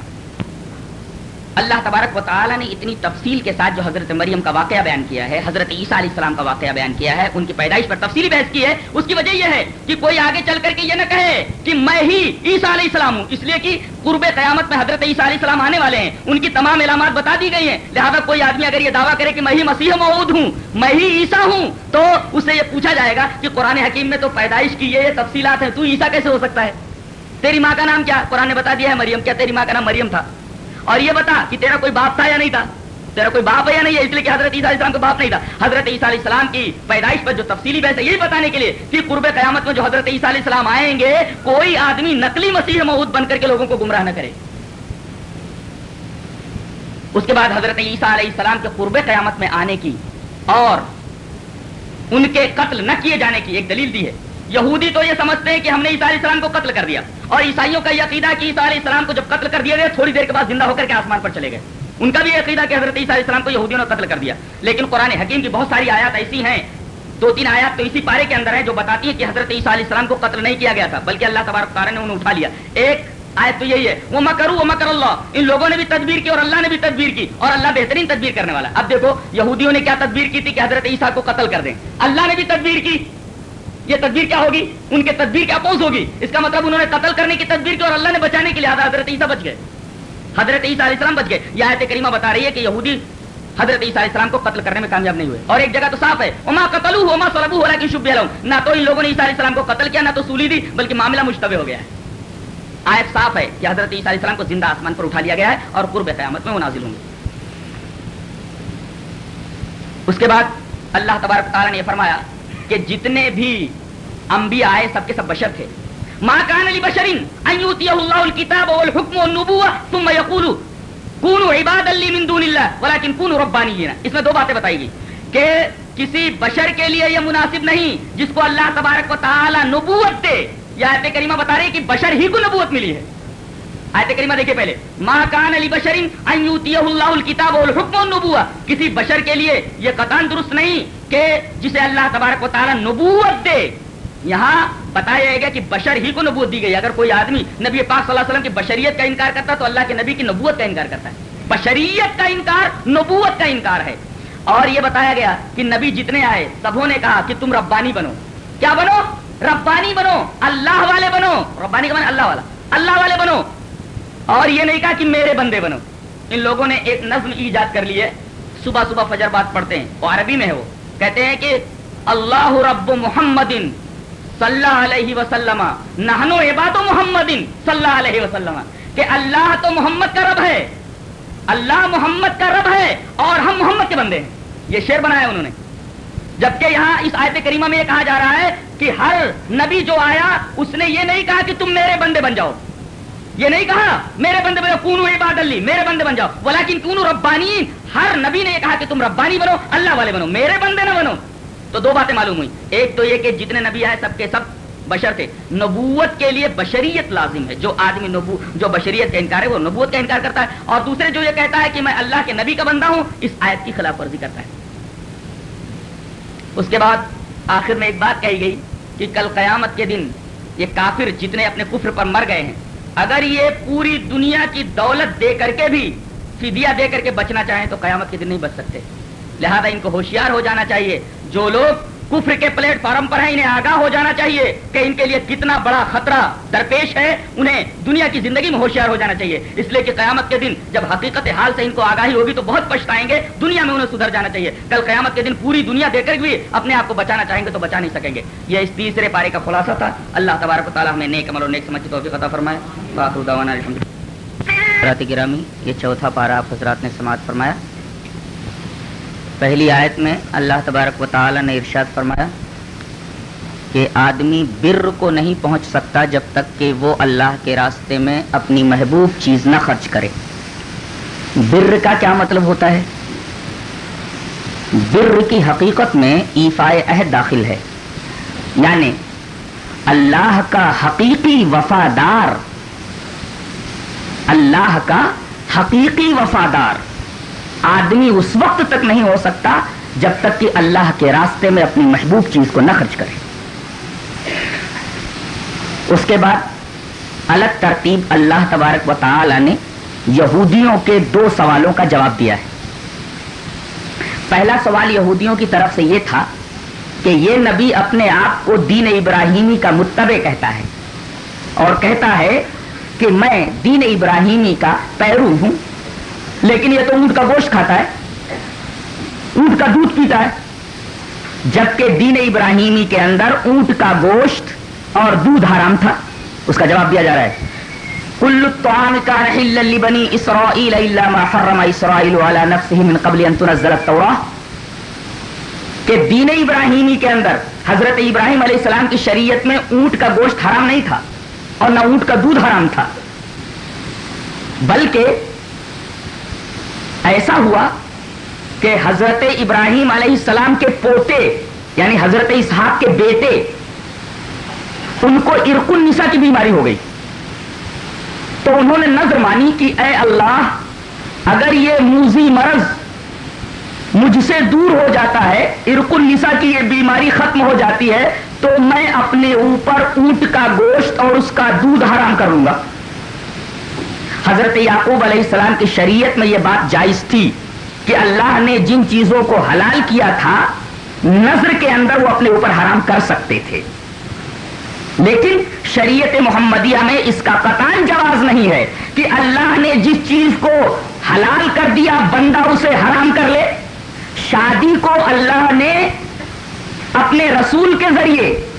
اللہ تبارک و تعالیٰ نے اتنی تفصیل کے ساتھ جو حضرت مریم کا واقعہ بیان کیا ہے، حضرت عیسیٰ علیہ السلام کا واقعہ بیان کیا ہے، ان کی پیدائش پر تفصیلی بحث کی ہے۔ اس کی وجہ یہ ہے کہ کوئی آگے چل کر کے یہ نہ کہے کہ میں ہی عیسیٰ علیہ السلام ہوں۔ اس لیے کہ قرب قیامت میں حضرت عیسیٰ علیہ السلام آنے والے ہیں۔ ان کی تمام علامات بتا دی گئی ہیں۔ لہٰذا کوئی آدمی اگر یہ دعویٰ کرے کہ میں ہی مسیح معود ہوں، میں ہی عیسیٰ ہوں، تو اس سے یہ پوچھا جائے گا کہ قرآن حکیم میں تو پیدائش کی یہ تفصیلات ہیں، تو عیسیٰ کیسے ہو سکتا ہے؟ تیری ماں کا نام کیا؟ قرآن نے بتا دیا ہے مریم۔ کیا تیری ماں کا نام مریم تھا؟ اور یہ بتا کہ تیرا کوئی باپ تھا یا نہیں تھا؟ تیرا کوئی باپ ہے یا نہیں ہے؟ اس لیے کہ حضرت عیسیٰ علیہ السلام کا باپ نہیں تھا۔ حضرت عیسیٰ علیہ السلام کی پیدائش پر جو تفصیلی بحث ہے، یہی بتانے کے لیے کہ قرب قیامت میں جو حضرت عیسیٰ علیہ السلام آئیں گے، کوئی آدمی نقلی مسیح محود بن کر کے لوگوں کو گمراہ نہ کرے۔ اس کے بعد حضرت عیسیٰ علیہ السلام کے قرب قیامت میں آنے کی اور ان کے قتل نہ کیے جانے کی ایک دلیل دی ہے۔ یہودی تو یہ سمجھتے ہیں کہ ہم نے عیسیٰ علیہ السلام کو قتل کر دیا اور عیسائیوں کا یہ عقیدہ کہ عیسیٰ علیہ السلام کو جب قتل کر دیا گیا، تھوڑی دیر کے بعد زندہ ہو کر کے آسمان پر چلے گئے۔ ان کا بھی عقیدہ کہ حضرت عیسیٰ علیہ السلام کو یہودیوں نے قتل کر دیا۔ لیکن قرآن حکیم کی بہت ساری آیات ایسی ہیں، دو تین آیات تو اسی پارے کے اندر ہیں جو بتاتی ہیں کہ حضرت عیسیٰ علیہ السلام کو قتل نہیں کیا گیا تھا، بلکہ اللہ تبارک تعالیٰ نے انہیں اٹھا لیا۔ ایک آیت تو یہی ہے وہ مکرو وہ مکر اللہ ان لوگوں نے بھی تدبیر کی اور اللہ نے بھی تدبیر کی اور اللہ بہترین تدبیر کرنے والا۔ اب دیکھو، یہودیوں نے کیا تدبیر کی تھی کہ حضرت عیسیٰ کو قتل کر دیں۔ اللہ نے بھی تدبیر کی۔ یہ تدبیر کیا ہوگی؟ ان کے تدبیر کیا اپوز ہوگی؟ اس کا مطلب انہوں نے قتل کرنے کی تدبیر کی اور اللہ نے بچانے کے لیے حضرت عیسیٰ بچ گئے۔ حضرت عیسیٰ علیہ السلام بچ گئے۔ یہ آیت کریمہ بتا رہی ہے کہ یہودی حضرت عیسیٰ علیہ السلام کو قتل کرنے میں کامیاب نہیں ہوئے۔ اور ایک جگہ تو صاف ہے۔ اما قتل اما سلبو ہو رہا کہ شب نہ تو ان لوگوں نے عیسیٰ علیہ السلام کو قتل کیا، نہ تو سولی دی، بلکہ معاملہ مشتبہ ہو گیا ہے۔ آیت صاف ہے کہ حضرت عیسیٰ علیہ السلام کو زندہ آسمان پر اٹھا لیا گیا ہے اور قرب قیامت میں وہ نازل ہوں گے۔ اس کے بعد اللہ تبارک تعالیٰ نے یہ فرمایا کہ جتنے بھی انبیاء آئے سب کے سب بشر تھے۔ ما کان علی بشرین ان یوتیہ اللہ الکتاب والحکم والنبوہ، ثم یقولو کونو عباد لی من دون اللہ ولیکن کونو ربانیین. اس میں دو باتیں بتائی گئی کہ کسی بشر کے لیے یہ مناسب نہیں، جس کو اللہ تبارک و تعالی نبوت دے۔ یہ آیت کریمہ بتا رہی ہے کہ بشر ہی کو نبوت ملی ہے۔ آیت کریمہ دیکھیں پہلے۔ ما کان علی بشرین ان یوتیہ اللہ الکتاب والحکم والنبوہ کسی بشر کے لیے یہ قطعا درست نہیں کہ جسے اللہ تبارک و تعالی نبوت دے۔ یہاں بتایا جائے گا کہ بشر ہی کو نبوت دی گئی۔ اگر کوئی آدمی نبی پاک صلی اللہ علیہ وسلم کی بشریت کا انکار کرتا ہے تو اللہ کے نبی کی نبوت کا انکار کرتا ہے۔ بشریت کا انکار نبوت کا انکار ہے۔ اور یہ بتایا گیا کہ نبی جتنے آئے سبوں نے کہا کہ تم ربانی بنو۔ کیا بنو؟ ربانی بنو، اللہ والے بنو۔ ربانی کا اللہ والا۔ اللہ والے بنو۔ اور یہ نہیں کہا کہ میرے بندے بنو۔ ان لوگوں نے ایک نظم ایجاد کر لی ہے۔ صبح صبح فجر بات پڑھتے ہیں۔ وہ عربی میں ہے وہ۔ کہتے ہیں کہ اللہ رب محمد صلی اللہ علیہ وسلم نہنو عباد محمد صلی اللہ علیہ وسلم، کہ اللہ تو محمد کا رب ہے۔ اللہ محمد کا رب ہے اور ہم محمد کے بندے ہیں۔ یہ شعر بنایا انہوں نے۔ جبکہ یہاں اس آیت کریمہ میں یہ کہا جا رہا ہے کہ ہر نبی جو آیا، اس نے یہ نہیں کہا کہ تم میرے بندے بن جاؤ۔ یہ نہیں کہا، میرے بندے بنو، کونو عباد اللہ میرے بندے بن جاؤ۔ ولیکن کونو ربانی، ہر نبی نے یہ کہا کہ تم ربانی بنو، اللہ والے بنو، میرے بندے نہ بنو۔ تو دو باتیں معلوم ہوئی ایک تو یہ کہ جتنے نبی آئے، سب کے سب بشر تھے۔ نبوت کے لیے بشریت لازم ہے۔ جو آدمی نبو، جو بشریت کا انکار ہے، وہ نبوت کا انکار کرتا ہے۔ اور دوسرے جو یہ کہتا ہے کہ میں اللہ کے نبی کا بندہ ہوں، اس آیت کی خلاف ورزی کرتا ہے۔ اس کے بعد آخر میں ایک بات کہی گئی کہ کل قیامت کے دن یہ کافر جتنے اپنے کفر پر مر گئے ہیں اگر یہ پوری دنیا کی دولت دے کر کے بھی فدیہ دے کر کے بچنا چاہیں تو قیامت کے دن نہیں بچ سکتے۔ لہذا ان کو ہوشیار ہو جانا چاہیے۔ جو لوگ کفر کے پلیٹ فارم پر ہیں، انہیں آگاہ ہو جانا چاہیے کہ ان کے لیے کتنا بڑا خطرہ درپیش ہے، انہیں دنیا کی زندگی میں ہوشیار ہو جانا چاہیے۔ اس لیے کہ قیامت کے دن جب حقیقت حال سے ان کو آگاہی ہوگی تو بہت پچھتائیں گے، دنیا میں انہیں سدھر جانا چاہیے۔ کل قیامت کے دن پوری دنیا دے کر بھی اپنے آپ کو بچانا چاہیں گے تو بچا نہیں سکیں گے۔ یہ اس تیسرے پارے کا خلاصہ تھا۔ اللہ تبارک و تعالیٰ ہمیں نیک عمل اور نیک سمجھ توفیق عطا فرمائے۔ باخر دعوانا الحمد گرامی، یہ چوتھا پارا آپ حضرات نے سماعت فرمایا۔ پہلی آیت میں اللہ تبارک و تعالی نے ارشاد فرمایا کہ آدمی بر کو نہیں پہنچ سکتا جب تک کہ وہ اللہ کے راستے میں اپنی محبوب چیز نہ خرچ کرے۔ بر کا کیا مطلب ہوتا ہے؟ بر کی حقیقت میں ایفائے عہد داخل ہے۔ یعنی اللہ کا حقیقی وفادار، اللہ کا حقیقی وفادار۔ آدمی اس وقت تک نہیں ہو سکتا جب تک کہ اللہ کے راستے میں اپنی محبوب چیز کو نہ خرچ کرے۔ اس کے بعد الگ ترتیب اللہ تبارک و تعالی نے یہودیوں کے دو سوالوں کا جواب دیا ہے۔ پہلا سوال یہودیوں کی طرف سے یہ تھا کہ یہ نبی اپنے آپ کو دین ابراہیمی کا متبع کہتا ہے اور کہتا ہے کہ میں دین ابراہیمی کا پیرو ہوں۔ لیکن یہ تو اونٹ کا گوشت کھاتا ہے، اونٹ کا دودھ پیتا ہے۔ جبکہ دین ابراہیمی کے اندر اونٹ کا گوشت اور دودھ حرام تھا، اس کا جواب دیا جا رہا ہے۔ کل الطعام كان حلا لبني اسرائيل الا ما حرم اسرائيل على نفسه من قبل ان تنزل التوراة کہ دین ابراہیمی کے اندر حضرت ابراہیم علیہ السلام کی شریعت میں اونٹ کا گوشت حرام نہیں تھا اور نہ اونٹ کا دودھ حرام تھا، بلکہ ایسا ہوا کہ حضرت ابراہیم علیہ السلام کے پوتے یعنی حضرت اسحاق کے بیٹے، ان کو ارق النساء کی بیماری ہو گئی۔ تو انہوں نے نظر مانی کہ اے اللہ، اگر یہ موزی مرض مجھ سے دور ہو جاتا ہے ارق النساء کی یہ بیماری ختم ہو جاتی ہے، تو میں اپنے اوپر اونٹ کا گوشت اور اس کا دودھ حرام کروں گا۔ حضرت یعقوب علیہ السلام کی شریعت میں یہ بات جائز تھی کہ اللہ نے جن چیزوں کو حلال کیا تھا، نظر کے اندر وہ اپنے اوپر حرام کر سکتے تھے۔ لیکن شریعت محمدیہ میں اس کا قطان جواز نہیں ہے کہ اللہ نے جس چیز کو حلال کر دیا، بندہ اسے حرام کر لے۔ شادی کو اللہ نے اپنے رسول کے ذریعے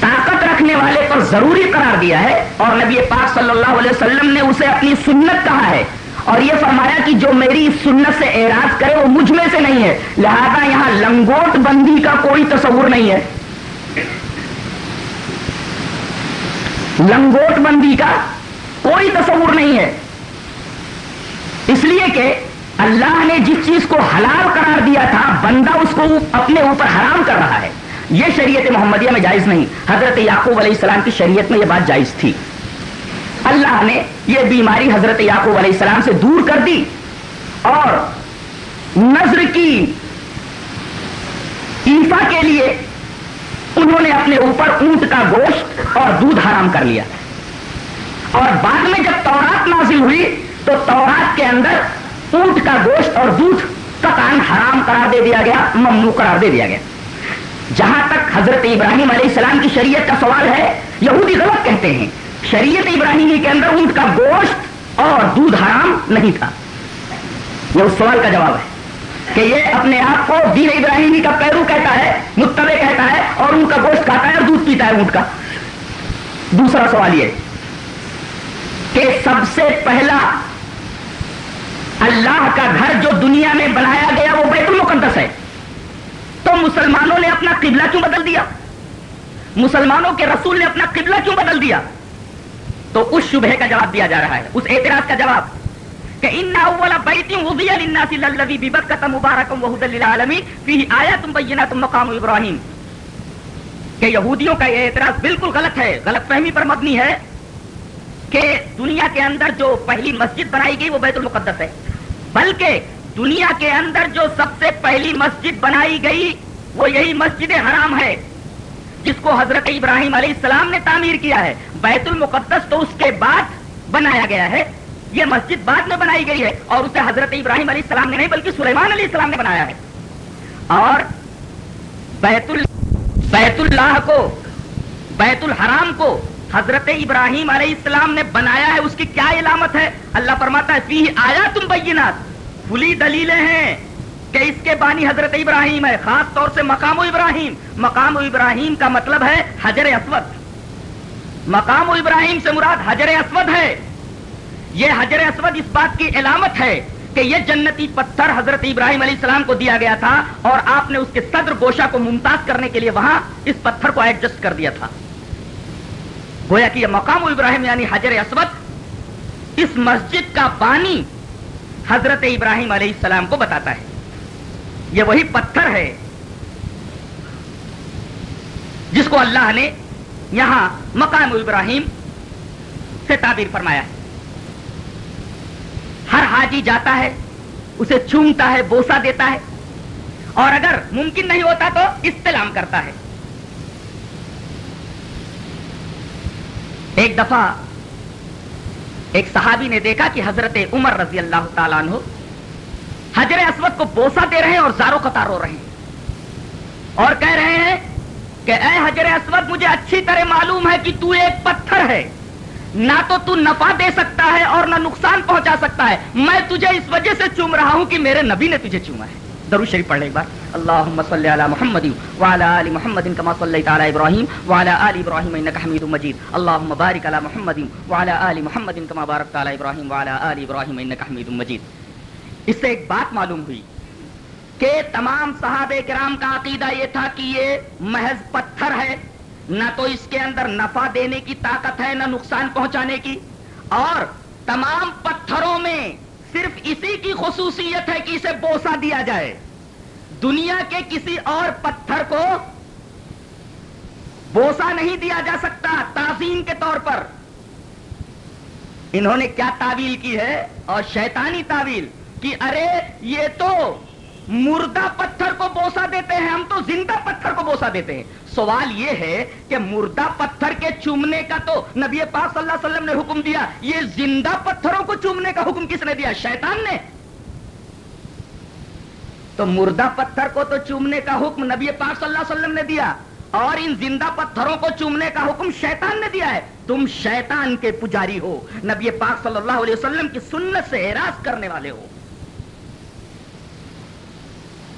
طاقت رکھنے والے پر ضروری قرار دیا ہے اور نبی پاک صلی اللہ علیہ وسلم نے اسے اپنی سنت کہا ہے اور یہ فرمایا کہ جو میری سنت سے اعراض کرے وہ مجھ میں سے نہیں ہے لہذا یہاں لنگوٹ بندی کا کوئی تصور نہیں ہے لنگوٹ بندی کا کوئی تصور نہیں ہے اس لیے کہ اللہ نے جس چیز کو حلال قرار دیا تھا بندہ اس کو اپنے اوپر حرام کر رہا ہے یہ شریعت محمدیہ میں جائز نہیں۔ حضرت یعقوب علیہ السلام کی شریعت میں یہ بات جائز تھی۔ اللہ نے یہ بیماری حضرت یعقوب علیہ السلام سے دور کر دی اور نظر کی۔ ایفا کے لیے انہوں نے اپنے اوپر اونٹ کا گوشت اور دودھ حرام کر لیا۔ اور بعد میں جب تورات نازل ہوئی تو تورات کے اندر اونٹ کا گوشت اور دودھ کا کان حرام قرار دے دیا گیا، ممنوع قرار دے دیا گیا۔ جہاں تک حضرت ابراہیم علیہ السلام کی شریعت کا سوال ہے، یہودی غلط کہتے ہیں۔ شریعت ابراہیمی کے اندر اونٹ کا گوشت اور دودھ حرام نہیں تھا۔ یہ اس سوال کا جواب ہے کہ یہ اپنے آپ کو دین ابراہیمی کا پیرو کہتا ہے، متبع کہتا ہے اور ان کا گوشت کھاتا ہے اور دودھ پیتا ہے اونٹ کا۔ دوسرا سوال یہ کہ سب سے پہلا اللہ کا گھر جو دنیا میں بنایا گیا وہ بیت المقدس ہے۔ تو مسلمانوں نے اپنا قبلہ کیوں بدل دیا؟ مسلمانوں کے رسول نے اپنا قبلہ کیوں بدل دیا؟ تو اس شبہ کا جواب دیا جا رہا ہے، اس اعتراض کا جواب۔ کہ ان اول بیت وضع للناس الذي ببركه مبارك وهدى للعالمين فيه آیات بینات مقام ابراہیم۔ کہ یہودیوں کا یہ اعتراض بالکل غلط ہے، غلط فہمی پر مبنی ہے کہ دنیا کے اندر جو پہلی مسجد بنائی گئی وہ بیت المقدس ہے۔ بلکہ دنیا کے اندر جو سب سے پہلی مسجد بنائی گئی، وہ یہی مسجد حرام ہے، جس کو حضرت ابراہیم علیہ السلام نے تعمیر کیا ہے۔ بیت المقدس تو اس کے بعد بنایا گیا ہے۔ یہ مسجد بعد میں بنائی گئی ہے اور اسے حضرت ابراہیم علیہ السلام نے نہیں، بلکہ سلیمان علیہ السلام نے بنایا ہے۔ اور بیت بیت اللہ کو، بیت الحرام کو حضرت ابراہیم علیہ السلام نے بنایا ہے۔ اس کی کیا علامت ہے؟ اللہ فرماتا ہے فی آیا تم بینات۔ کھلی دلیلیں ہیں کہ اس کے بانی حضرت ابراہیم ہے، خاص طور سے مقام و ابراہیم. مقام و ابراہیم کا مطلب ہے حجر اسود. مقام و ابراہیم سے مراد حجر اسود ہے. یہ حجر اسود اس بات کی علامت ہے کہ یہ جنتی پتھر حضرت ابراہیم علیہ السلام کو دیا گیا تھا اور آپ نے اس کے صدر گوشا کو ممتاز کرنے کے لیے وہاں اس پتھر کو ایڈجسٹ کر دیا تھا. گویا کہ یہ مقام و ابراہیم یعنی حجر اسود اس مسجد کا بانی حضرت ابراہیم علیہ السلام کو بتاتا ہے۔ یہ وہی پتھر ہے جس کو اللہ نے یہاں مقام ابراہیم سے تعبیر فرمایا ہے۔ ہر حاجی جاتا ہے، اسے چومتا ہے بوسا دیتا ہے۔ اور اگر ممکن نہیں ہوتا تو استعلام کرتا ہے۔ ایک دفعہ ایک صحابی نے دیکھا کہ حضرت عمر رضی اللہ تعالیٰ عنہ حجر اسود کو بوسا دے رہے ہیں اور زاروں قطار رو رہے ہیں۔ اور کہہ رہے ہیں کہ اے حجر اسود، مجھے اچھی طرح معلوم ہے کہ تو ایک پتھر ہے۔ نہ تو تو نفع دے سکتا ہے اور نہ نقصان پہنچا سکتا ہے۔ میں تجھے اس وجہ سے چوم رہا ہوں کہ میرے نبی نے تجھے چوما ہے۔ درو شریف پڑھ لے ایک بار۔ اللهم صل على محمد وعلى ال محمد كما صليت على ابراهيم وعلى ال ابراهيم انك حميد مجيد اللهم بارك على محمد وعلى ال محمد كما باركت على ابراهيم وعلى ال ابراهيم انك حميد مجيد اس سے ایک بات معلوم ہوئی کہ تمام صحابہ کرام کا عقیدہ یہ تھا کہ یہ محض پتھر ہے، نہ تو اس کے اندر نفع دینے کی طاقت ہے، نہ نقصان پہنچانے کی۔ اور تمام پتھروں میں صرف اسی کی خصوصیت ہے کہ اسے بوسا دیا جائے۔ دنیا کے کسی اور پتھر کو بوسا نہیں دیا جا سکتا تعظیم کے طور پر۔ انہوں نے کیا تعویل کی ہے؟ اور شیطانی تعویل کہ ارے یہ تو مردہ پتھر کو بوسا دیتے ہیں، ہم تو زندہ پتھر کو بوسا دیتے ہیں۔ سوال یہ ہے کہ مردہ پتھر کے چومنے کا تو نبی پاک صلی اللہ علیہ وسلم نے حکم دیا۔ یہ زندہ پتھروں کو چومنے کا حکم کس نے دیا؟ شیطان نے۔ تو مردہ پتھر کو تو چومنے کا حکم نبی پاک صلی اللہ علیہ وسلم نے دیا، اور ان زندہ پتھروں کو چومنے کا حکم شیطان نے دیا ہے۔ تم شیطان کے پجاری ہو، نبی پاک صلی اللہ علیہ وسلم کی سنت سے اعراض کرنے والے ہو۔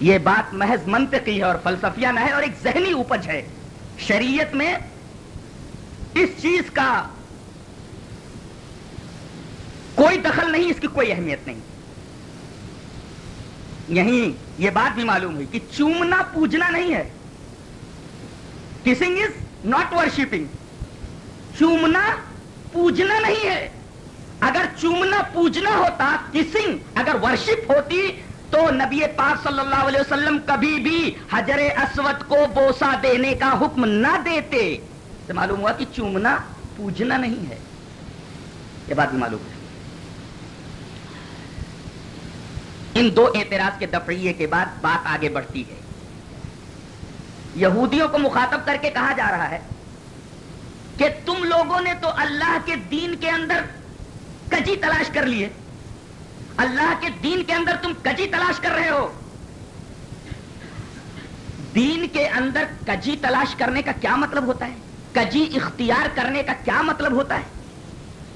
یہ بات محض منطقی ہے اور فلسفیانہ ہے اور ایک ذہنی اپج ہے۔ شریعت میں اس چیز کا کوئی دخل نہیں، اس کی کوئی اہمیت نہیں۔ یہیں یہ بات بھی معلوم ہوئی کہ چومنا، پوجنا نہیں ہے۔ Kissing is not worshipping. چومنا، پوجنا نہیں ہے۔ اگر چومنا، پوجنا ہوتا، کسنگ اگر ورشپ ہوتی تو نبی پاک صلی اللہ علیہ وسلم کبھی بھی حجر اسود کو بوسا دینے کا حکم نہ دیتے۔ تو معلوم ہوا کہ چومنا، پوجنا نہیں ہے۔ یہ بات بھی معلوم ہے۔ ان دو اعتراض کے دفعیے کے بعد بات آگے بڑھتی ہے۔ یہودیوں کو مخاطب کر کے کہا جا رہا ہے کہ تم لوگوں نے تو اللہ کے دین کے اندر کجی تلاش کر لیے اللہ کے دین کے اندر تم کجی تلاش کر رہے ہو؟ دین کے اندر کجی تلاش کرنے کا کیا مطلب ہوتا ہے؟ کجی اختیار کرنے کا کیا مطلب ہوتا ہے؟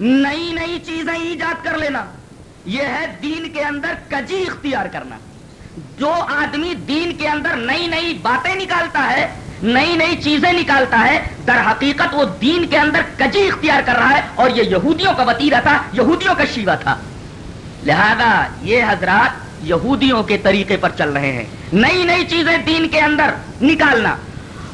نئی نئی چیزیں ایجاد کر لینا، یہ ہے دین کے اندر کجی اختیار کرنا۔ جو آدمی دین کے اندر نئی نئی باتیں نکالتا ہے، نئی نئی چیزیں نکالتا ہے، در حقیقت وہ دین کے اندر کجی اختیار کر رہا ہے اور یہ یہودیوں کا وطیرہ تھا، یہودیوں کا شیوا تھا۔ لہذا یہ حضرات یہودیوں کے طریقے پر چل رہے ہیں۔ نئی نئی چیزیں دین کے اندر نکالنا۔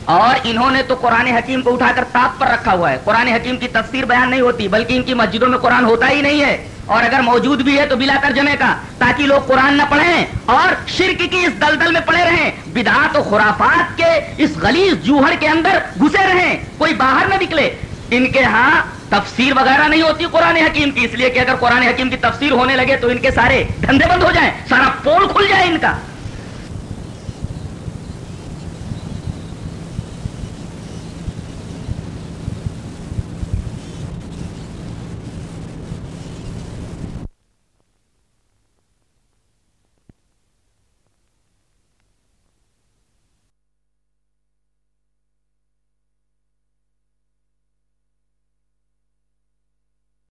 اور انہوں نے تو قرآن حکیم کو اٹھا کر تاپ پر رکھا ہوا ہے۔ قرآن حکیم کی تفسیر بیان نہیں ہوتی، بلکہ ان کی مسجدوں میں قرآن ہوتا ہی نہیں ہے۔ اور اگر موجود بھی ہے تو بلا ترجمے کا، تاکہ لوگ قرآن نہ پڑھیں اور شرک کی اس دلدل میں پڑے رہیں۔ بدعات و خرافات کے اس غلیظ جوہر کے اندر گھسے رہیں، کوئی باہر نہ نکلے۔ ان کے ہاں تفسیر وغیرہ نہیں ہوتی قرآن حکیم کی، اس لیے کہ اگر قرآن حکیم کی تفسیر ہونے لگے تو ان کے سارے دھندے بند ہو جائیں، سارا پول کھل جائے ان کا۔